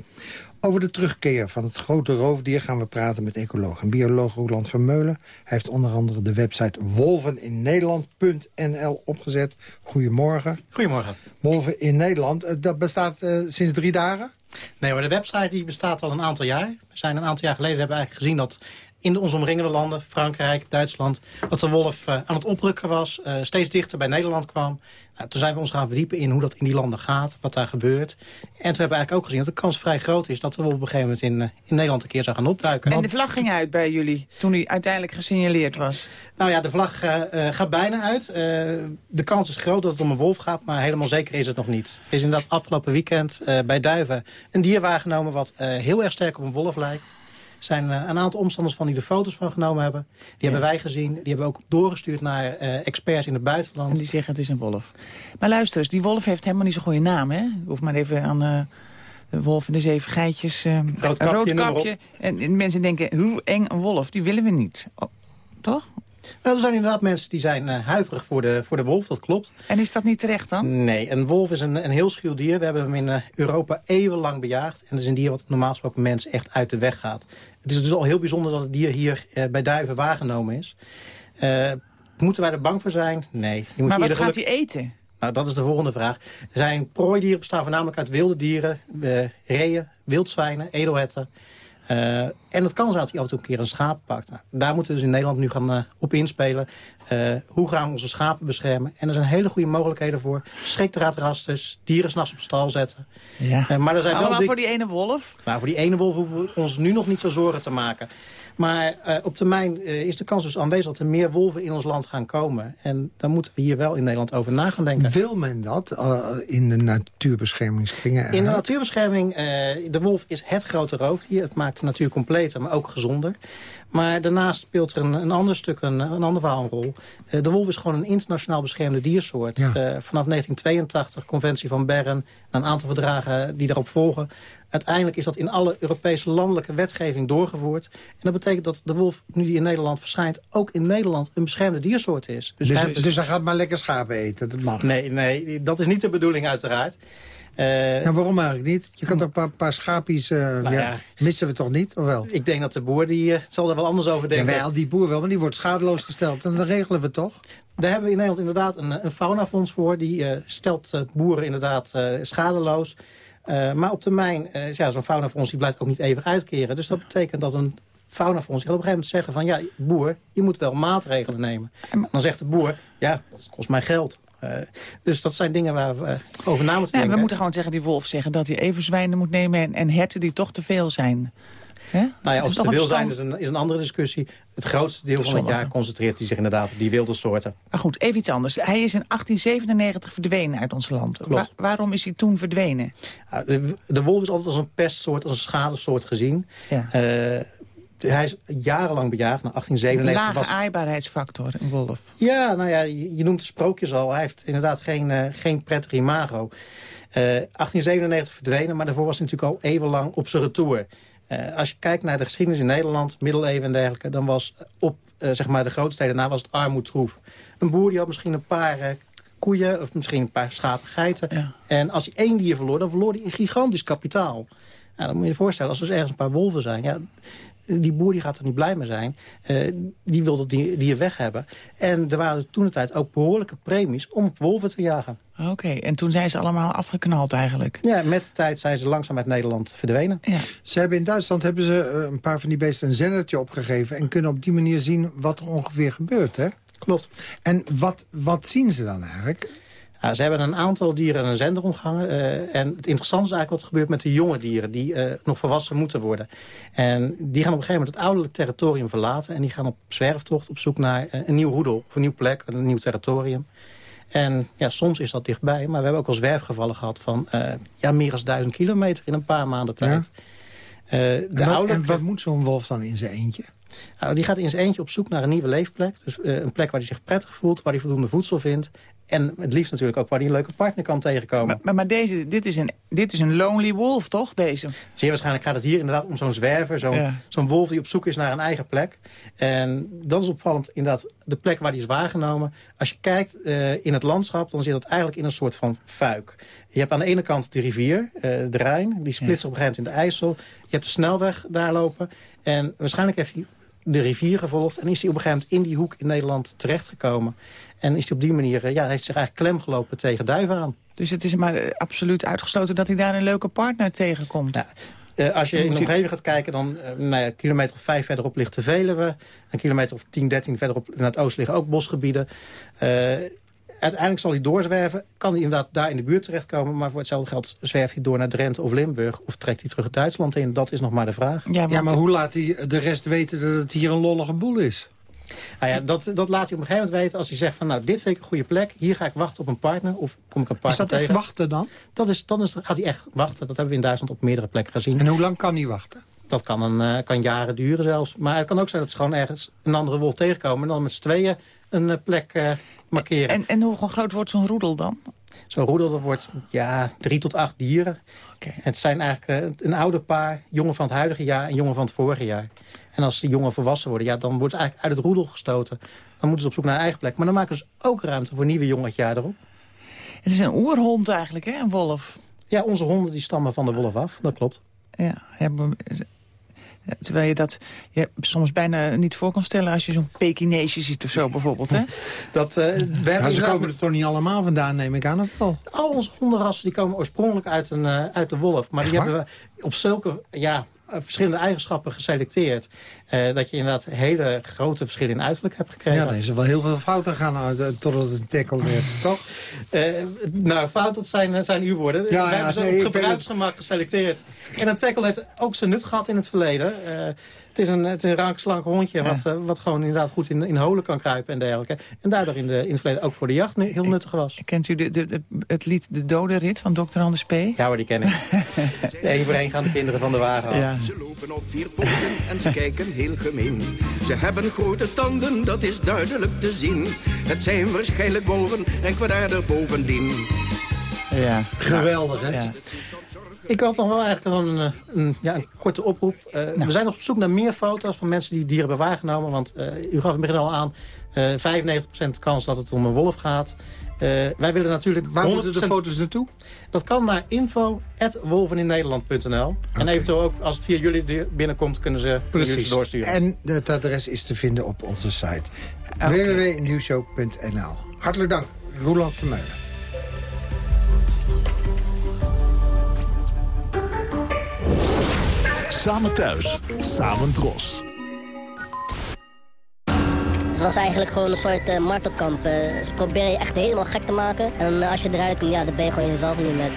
Over de terugkeer van het grote roofdier gaan we praten met ecoloog en bioloog Roland Vermeulen. Hij heeft onder andere de website wolveninnederland.nl opgezet. Goedemorgen. Goedemorgen. Wolven in Nederland, eh, dat bestaat eh, sinds drie dagen? Nee, maar de website die bestaat al een aantal jaar. We zijn een aantal jaar geleden hebben eigenlijk gezien dat in de ons omringende landen, Frankrijk, Duitsland, dat de wolf eh, aan het oprukken was, eh, steeds dichter bij Nederland kwam. Nou, toen zijn we ons gaan verdiepen in hoe dat in die landen gaat, wat daar gebeurt. En toen hebben we eigenlijk ook gezien dat de kans vrij groot is dat de wolf op een gegeven moment in, eh, in Nederland een keer zou gaan opduiken. En de vlag ging uit bij jullie, toen hij uiteindelijk gesignaleerd was. Nou ja, de vlag gaat bijna uit. De kans is groot dat het om een wolf gaat, maar helemaal zeker is het nog niet. Er is inderdaad afgelopen weekend bij Duiven een dier waargenomen wat heel erg sterk op een wolf lijkt. Er zijn eh, een aantal omstanders van die er foto's van genomen hebben. Die hebben wij gezien. Die hebben we ook doorgestuurd naar eh, experts in het buitenland. En die zeggen het is een wolf. Maar luister eens, die wolf heeft helemaal niet zo'n goede naam, hè? Je hoeft maar even aan eh, de wolf en de zeven geitjes. eh, Rood kapje, een rood noem maar kapje. En, en mensen denken, hoe eng een wolf, die willen we niet. Oh, toch? Nou, er zijn inderdaad mensen die zijn eh, huiverig voor de, voor de wolf, dat klopt. En is dat niet terecht dan? Nee, een wolf is een, een heel schuw dier. We hebben hem in eh, Europa eeuwenlang bejaagd. En dat is een dier wat normaal gesproken mensen echt uit de weg gaat. Het is dus al heel bijzonder dat het dier hier eh, bij Duiven waargenomen is. Moeten wij er bang voor zijn? Nee. Je moet Maar wat gaat geluk- hij eten? Nou, dat is de volgende vraag. Zijn prooidieren bestaan voornamelijk uit wilde dieren. reeën, wildzwijnen, edelherten. Eh, en het kan zijn dat hij af en toe een keer een schaap pakt. Nou, daar moeten we dus in Nederland nu gaan eh, op inspelen. Eh, hoe gaan we onze schapen beschermen? En er zijn hele goede mogelijkheden voor. Schrikdraadrasters, dieren s'nachts op stal zetten. Ja. Eh, maar er zijn wel Allemaal dik- voor die ene wolf? nou, voor die ene wolf hoeven we ons nu nog niet zo zorgen te maken. Maar eh, op termijn eh, is de kans dus aanwezig dat er meer wolven in ons land gaan komen. En daar moeten we hier wel in Nederland over na gaan denken. Wil men dat eh, in de natuurbeschermingskringen? In de natuurbescherming, de wolf is het grote roofdier. Het maakt de natuur completer, maar ook gezonder. Maar daarnaast speelt er een, een ander stuk, een, een ander verhaal een rol. Eh, de wolf is gewoon een internationaal beschermde diersoort. Ja. Eh, vanaf 1982, conventie van Bern, en een aantal verdragen die daarop volgen. Uiteindelijk is dat in alle Europese landelijke wetgeving doorgevoerd. En dat betekent dat de wolf, nu die in Nederland verschijnt... ook in Nederland een beschermde diersoort is. Dus, wij- dus hij gaat maar lekker schapen eten, dat mag. Nee, nee, dat is niet de bedoeling uiteraard. Eh, Nou, waarom eigenlijk niet? Je kan toch een paar, paar schaapjes... eh, Nou ja, ja. Missen we toch niet, of wel? Ik denk dat de boer die, eh, zal er wel anders over denken. Jawel, die boer wel, maar die wordt schadeloos gesteld. En dat regelen we toch? Daar hebben we in Nederland inderdaad een, een faunafonds voor. Die eh, stelt eh, boeren inderdaad eh, schadeloos. Eh, maar op termijn, eh ja, zo'n faunafonds die blijft ook niet eeuwig uitkeren. Dus dat betekent dat een faunafonds gaat op een gegeven moment zeggen van... ja, boer, je moet wel maatregelen nemen. En dan zegt de boer, ja, dat kost mij geld. Eh, dus dat zijn dingen waar we over na moeten Nee, denken. we moeten gewoon tegen die wolf zeggen dat hij even zwijnen moet nemen... en, en herten die toch te veel zijn. Hè? Nou ja, of toch te wil zijn is een, is een andere discussie. Het grootste deel van het jaar concentreert hij zich inderdaad op die wilde soorten. Maar goed, even iets anders. Hij is in 1897 verdwenen uit ons land. Wa- waarom is hij toen verdwenen? De wolf is altijd als een pestsoort, als een schadesoort gezien. Ja. Eh, hij is jarenlang bejaagd, naar 1897. Lage was- aaibaarheidsfactor, een wolf. Ja, nou ja, je, je noemt de sprookjes al. Hij heeft inderdaad geen, eh, geen prettig imago. Eh 1897 verdwenen, maar daarvoor was hij natuurlijk al eeuwenlang op zijn retour. Eh, als je kijkt naar de geschiedenis in Nederland, middeleeuwen en dergelijke... dan was op eh, zeg maar de grote steden na was het armoedtroef. Een boer die had misschien een paar eh, koeien of misschien een paar schapen, geiten. Ja. En als hij één dier verloor, dan verloor hij een gigantisch kapitaal. Nou, dan moet je je voorstellen, als er dus ergens een paar wolven zijn... Ja, die boer die gaat er niet blij mee zijn. Eh, die wil dat dier, dier weg hebben. En er waren toen de tijd ook behoorlijke premies om op wolven te jagen. Oké, en toen zijn ze allemaal afgeknald eigenlijk. Ja, met de tijd zijn ze langzaam uit Nederland verdwenen. Ja. Ze hebben in Duitsland hebben ze eh, een paar van die beesten een zendertje opgegeven... en kunnen op die manier zien wat er ongeveer gebeurt, hè? Klopt. En wat, wat zien ze dan eigenlijk? Ja, ze hebben een aantal dieren een zender omgehangen. eh, en het interessante is eigenlijk wat er gebeurt met de jonge dieren... die eh, nog volwassen moeten worden. En die gaan op een gegeven moment het ouderlijk territorium verlaten... en die gaan op zwerftocht op zoek naar eh, een nieuw roedel. Of een nieuw plek, een nieuw territorium. En ja, soms is dat dichtbij. Maar we hebben ook al zwerfgevallen gehad van ja, meer dan duizend kilometer... in een paar maanden tijd. De En wat, en wat moet zo'n wolf dan in zijn eentje? Nou, die gaat in zijn eentje op zoek naar een nieuwe leefplek. Dus een plek waar hij zich prettig voelt, waar hij voldoende voedsel vindt. En het liefst natuurlijk ook waar hij een leuke partner kan tegenkomen. Maar, maar, maar deze, dit, is een, dit is een lonely wolf, toch, deze? Zeer waarschijnlijk gaat het hier inderdaad om zo'n zwerver. Zo'n Ja. zo'n wolf die op zoek is naar een eigen plek. En dat is opvallend inderdaad de plek waar die is waargenomen. Als je kijkt eh, in het landschap, dan zit het eigenlijk in een soort van fuik. Je hebt aan de ene kant de rivier, eh, de Rijn. Die splitst op een gegeven moment in de IJssel. Je hebt de snelweg daar lopen. En waarschijnlijk heeft hij de rivier gevolgd. En is hij op een gegeven moment in die hoek in Nederland terechtgekomen. En is hij op die manier, eh, ja, heeft zich eigenlijk klem gelopen tegen duiven aan. Dus het is maar eh, absoluut uitgesloten dat hij daar een leuke partner tegenkomt. Eh, als je in de omgeving gaat kijken, dan uh, nou ja, een kilometer of vijf verderop ligt de Veluwe. Een kilometer of 10, 13 verderop naar het oosten liggen ook bosgebieden. Uiteindelijk zal hij doorzwerven. Kan hij inderdaad daar in de buurt terechtkomen. Maar voor hetzelfde geld zwerft hij door naar Drenthe of Limburg. Of trekt hij terug Duitsland in. Dat is nog maar de vraag. Ja, maar hoe laat hij de rest weten dat het hier een lollige boel is? Nou ja, dat, dat laat hij op een gegeven moment weten als hij zegt van... nou, dit vind ik een goede plek. Hier ga ik wachten op een partner. Of kom ik een partner Is dat echt tegen. wachten dan? Dat is, dan is, gaat hij echt wachten. Dat hebben we in Duitsland op meerdere plekken gezien. En hoe lang kan hij wachten? Dat kan, een, eh, kan jaren duren zelfs. Maar het kan ook zijn dat ze gewoon ergens een andere wolf tegenkomen... en dan met z'n tweeën een eh, plek eh, markeren. En, en hoe groot wordt zo'n roedel dan? Zo'n roedel dat wordt ja, drie tot acht dieren. Het zijn eigenlijk eh, een oude paar, jongen van het huidige jaar en jongen van het vorige jaar. En als die jongen volwassen worden, ja, dan wordt ze eigenlijk uit het roedel gestoten. Dan moeten ze op zoek naar een eigen plek. Maar dan maken ze ook ruimte voor nieuwe jongen het jaar erop. Het is een oerhond eigenlijk, hè, een wolf. Ja, onze honden die stammen van de wolf af, dat klopt. Ja, ja, terwijl je dat je soms bijna niet voor kan stellen... als je zo'n Pekineesje ziet of zo bijvoorbeeld, hè? Dat, eh, we hebben Nou, ze komen er toch niet allemaal vandaan, neem ik aan, of wel? Al onze hondenrassen die komen oorspronkelijk uit, een, eh, uit de wolf. Maar die hebben we op zulke ja, eh, verschillende eigenschappen geselecteerd. Eh, dat je inderdaad hele grote verschillen in uiterlijk hebt gekregen. Ja, dan is er wel heel veel fouten gaan uit, eh, totdat het een tackle werd, toch? Eh, nou, fout, dat zijn, zijn uw woorden. Ja, Wij ja, hebben ze nee, op gebruiksgemak geselecteerd. En een tackle heeft ook zijn nut gehad in het verleden. Eh, het is een, het is een rank, slank hondje wat, wat gewoon inderdaad goed in, in holen kan kruipen en dergelijke. En daardoor in, de, in het verleden ook voor de jacht heel nuttig was. Kent u de, de, de- het lied De Dode Rit van Dr. Anders P? Ja hoor, die ken ik. Eén voor één gaan de kinderen van de wagen af. Ja. Ze lopen op vier poten en ze kijken heel gemeen. Ze hebben grote tanden, dat is duidelijk te zien. Het zijn waarschijnlijk wolven en kwaadaardig bovendien. Ja. Geweldig, hè? Ja. Ik had nog wel eigenlijk een, eh, een, ja, een korte oproep. Eh, We zijn nog op zoek naar meer foto's van mensen die dieren hebben waargenomen. Want eh, u gaf in het begin al aan, eh 95% kans dat het om een wolf gaat. Eh, wij willen natuurlijk... Waar moeten de 100% foto's naartoe? Dat kan naar info.wolveninNederland.nl. En eventueel ook, als het via jullie binnenkomt, kunnen ze jullie Precies. doorsturen. En het adres is te vinden op onze site. www.nieuwshow.nl Hartelijk dank, Roland Vermeulen. Samen thuis, samen dros. Het was eigenlijk gewoon een soort eh, martelkamp. eh. ze proberen je echt helemaal gek te maken. En eh, als je eruit komt, ja, dan ben je gewoon jezelf niet meer.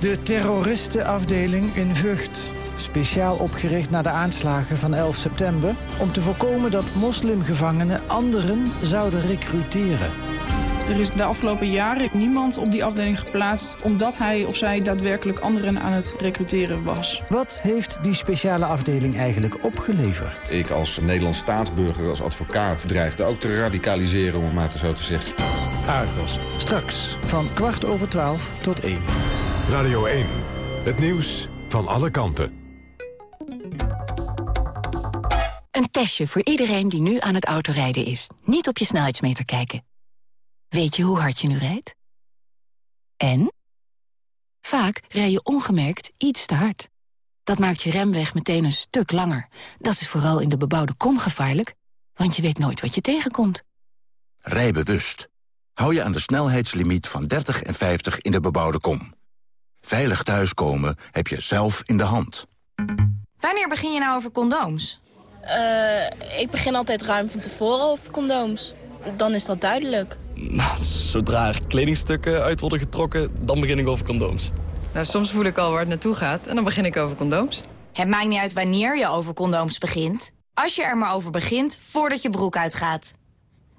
De terroristenafdeling in Vught. Speciaal opgericht na de aanslagen van 11 september... om te voorkomen dat moslimgevangenen anderen zouden recruteren. Er is de afgelopen jaren niemand op die afdeling geplaatst... omdat hij of zij daadwerkelijk anderen aan het recruteren was. Wat heeft die speciale afdeling eigenlijk opgeleverd? Ik als Nederlands staatsburger, als advocaat, dreigde ook te radicaliseren, om het maar zo te zeggen. Argos. Straks van kwart over twaalf tot één. Radio 1. Het nieuws van alle kanten. Een testje voor iedereen die nu aan het autorijden is. Niet op je snelheidsmeter kijken. Weet je hoe hard je nu rijdt? En? Vaak rij je ongemerkt iets te hard. Dat maakt je remweg meteen een stuk langer. Dat is vooral in de bebouwde kom gevaarlijk, want je weet nooit wat je tegenkomt. Rij bewust. Hou je aan de snelheidslimiet van 30 en 50 in de bebouwde kom. Veilig thuiskomen heb je zelf in de hand. Wanneer begin je nou over condooms? Eh, ik begin altijd ruim van tevoren over condooms. Dan is dat duidelijk. Nou, zodra er kledingstukken uit worden getrokken, dan begin ik over condooms. Nou, soms voel ik al waar het naartoe gaat en dan begin ik over condooms. Het maakt niet uit wanneer je over condooms begint. Als je er maar over begint, voordat je broek uitgaat.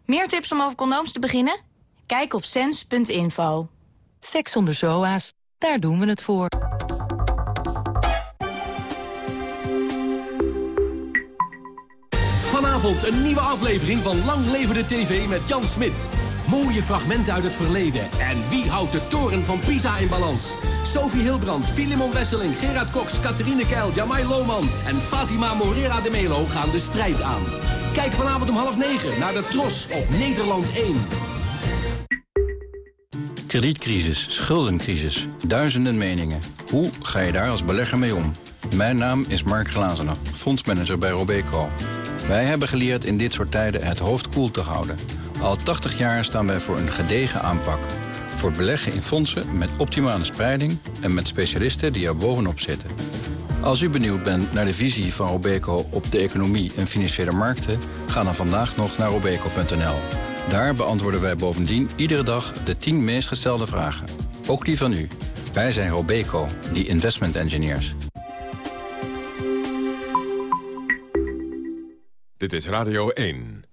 Meer tips om over condooms te beginnen? Kijk op sens.info. Seks zonder zoa's, daar doen we het voor. Vanavond een nieuwe aflevering van Lang Leven de TV met Jan Smit. Mooie fragmenten uit het verleden. En wie houdt de toren van Pisa in balans? Sophie Hilbrand, Filimon Wesseling, Gerard Cox, Catherine Keil, Jamai Lohman en Fatima Morera de Melo gaan de strijd aan. Kijk vanavond om half negen naar de Tros op Nederland 1. Kredietcrisis, schuldencrisis, duizenden meningen. Hoe ga je daar als belegger mee om? Mijn naam is Mark Glazener, fondsmanager bij Robeco. Wij hebben geleerd in dit soort tijden het hoofd koel te houden. Al 80 jaar staan wij voor een gedegen aanpak. Voor beleggen in fondsen met optimale spreiding... en met specialisten die er bovenop zitten. Als u benieuwd bent naar de visie van Robeco op de economie en financiële markten... ga dan vandaag nog naar robeco.nl. Daar beantwoorden wij bovendien iedere dag de 10 meest gestelde vragen. Ook die van u. Wij zijn Robeco, die investment engineers. Dit is Radio 1.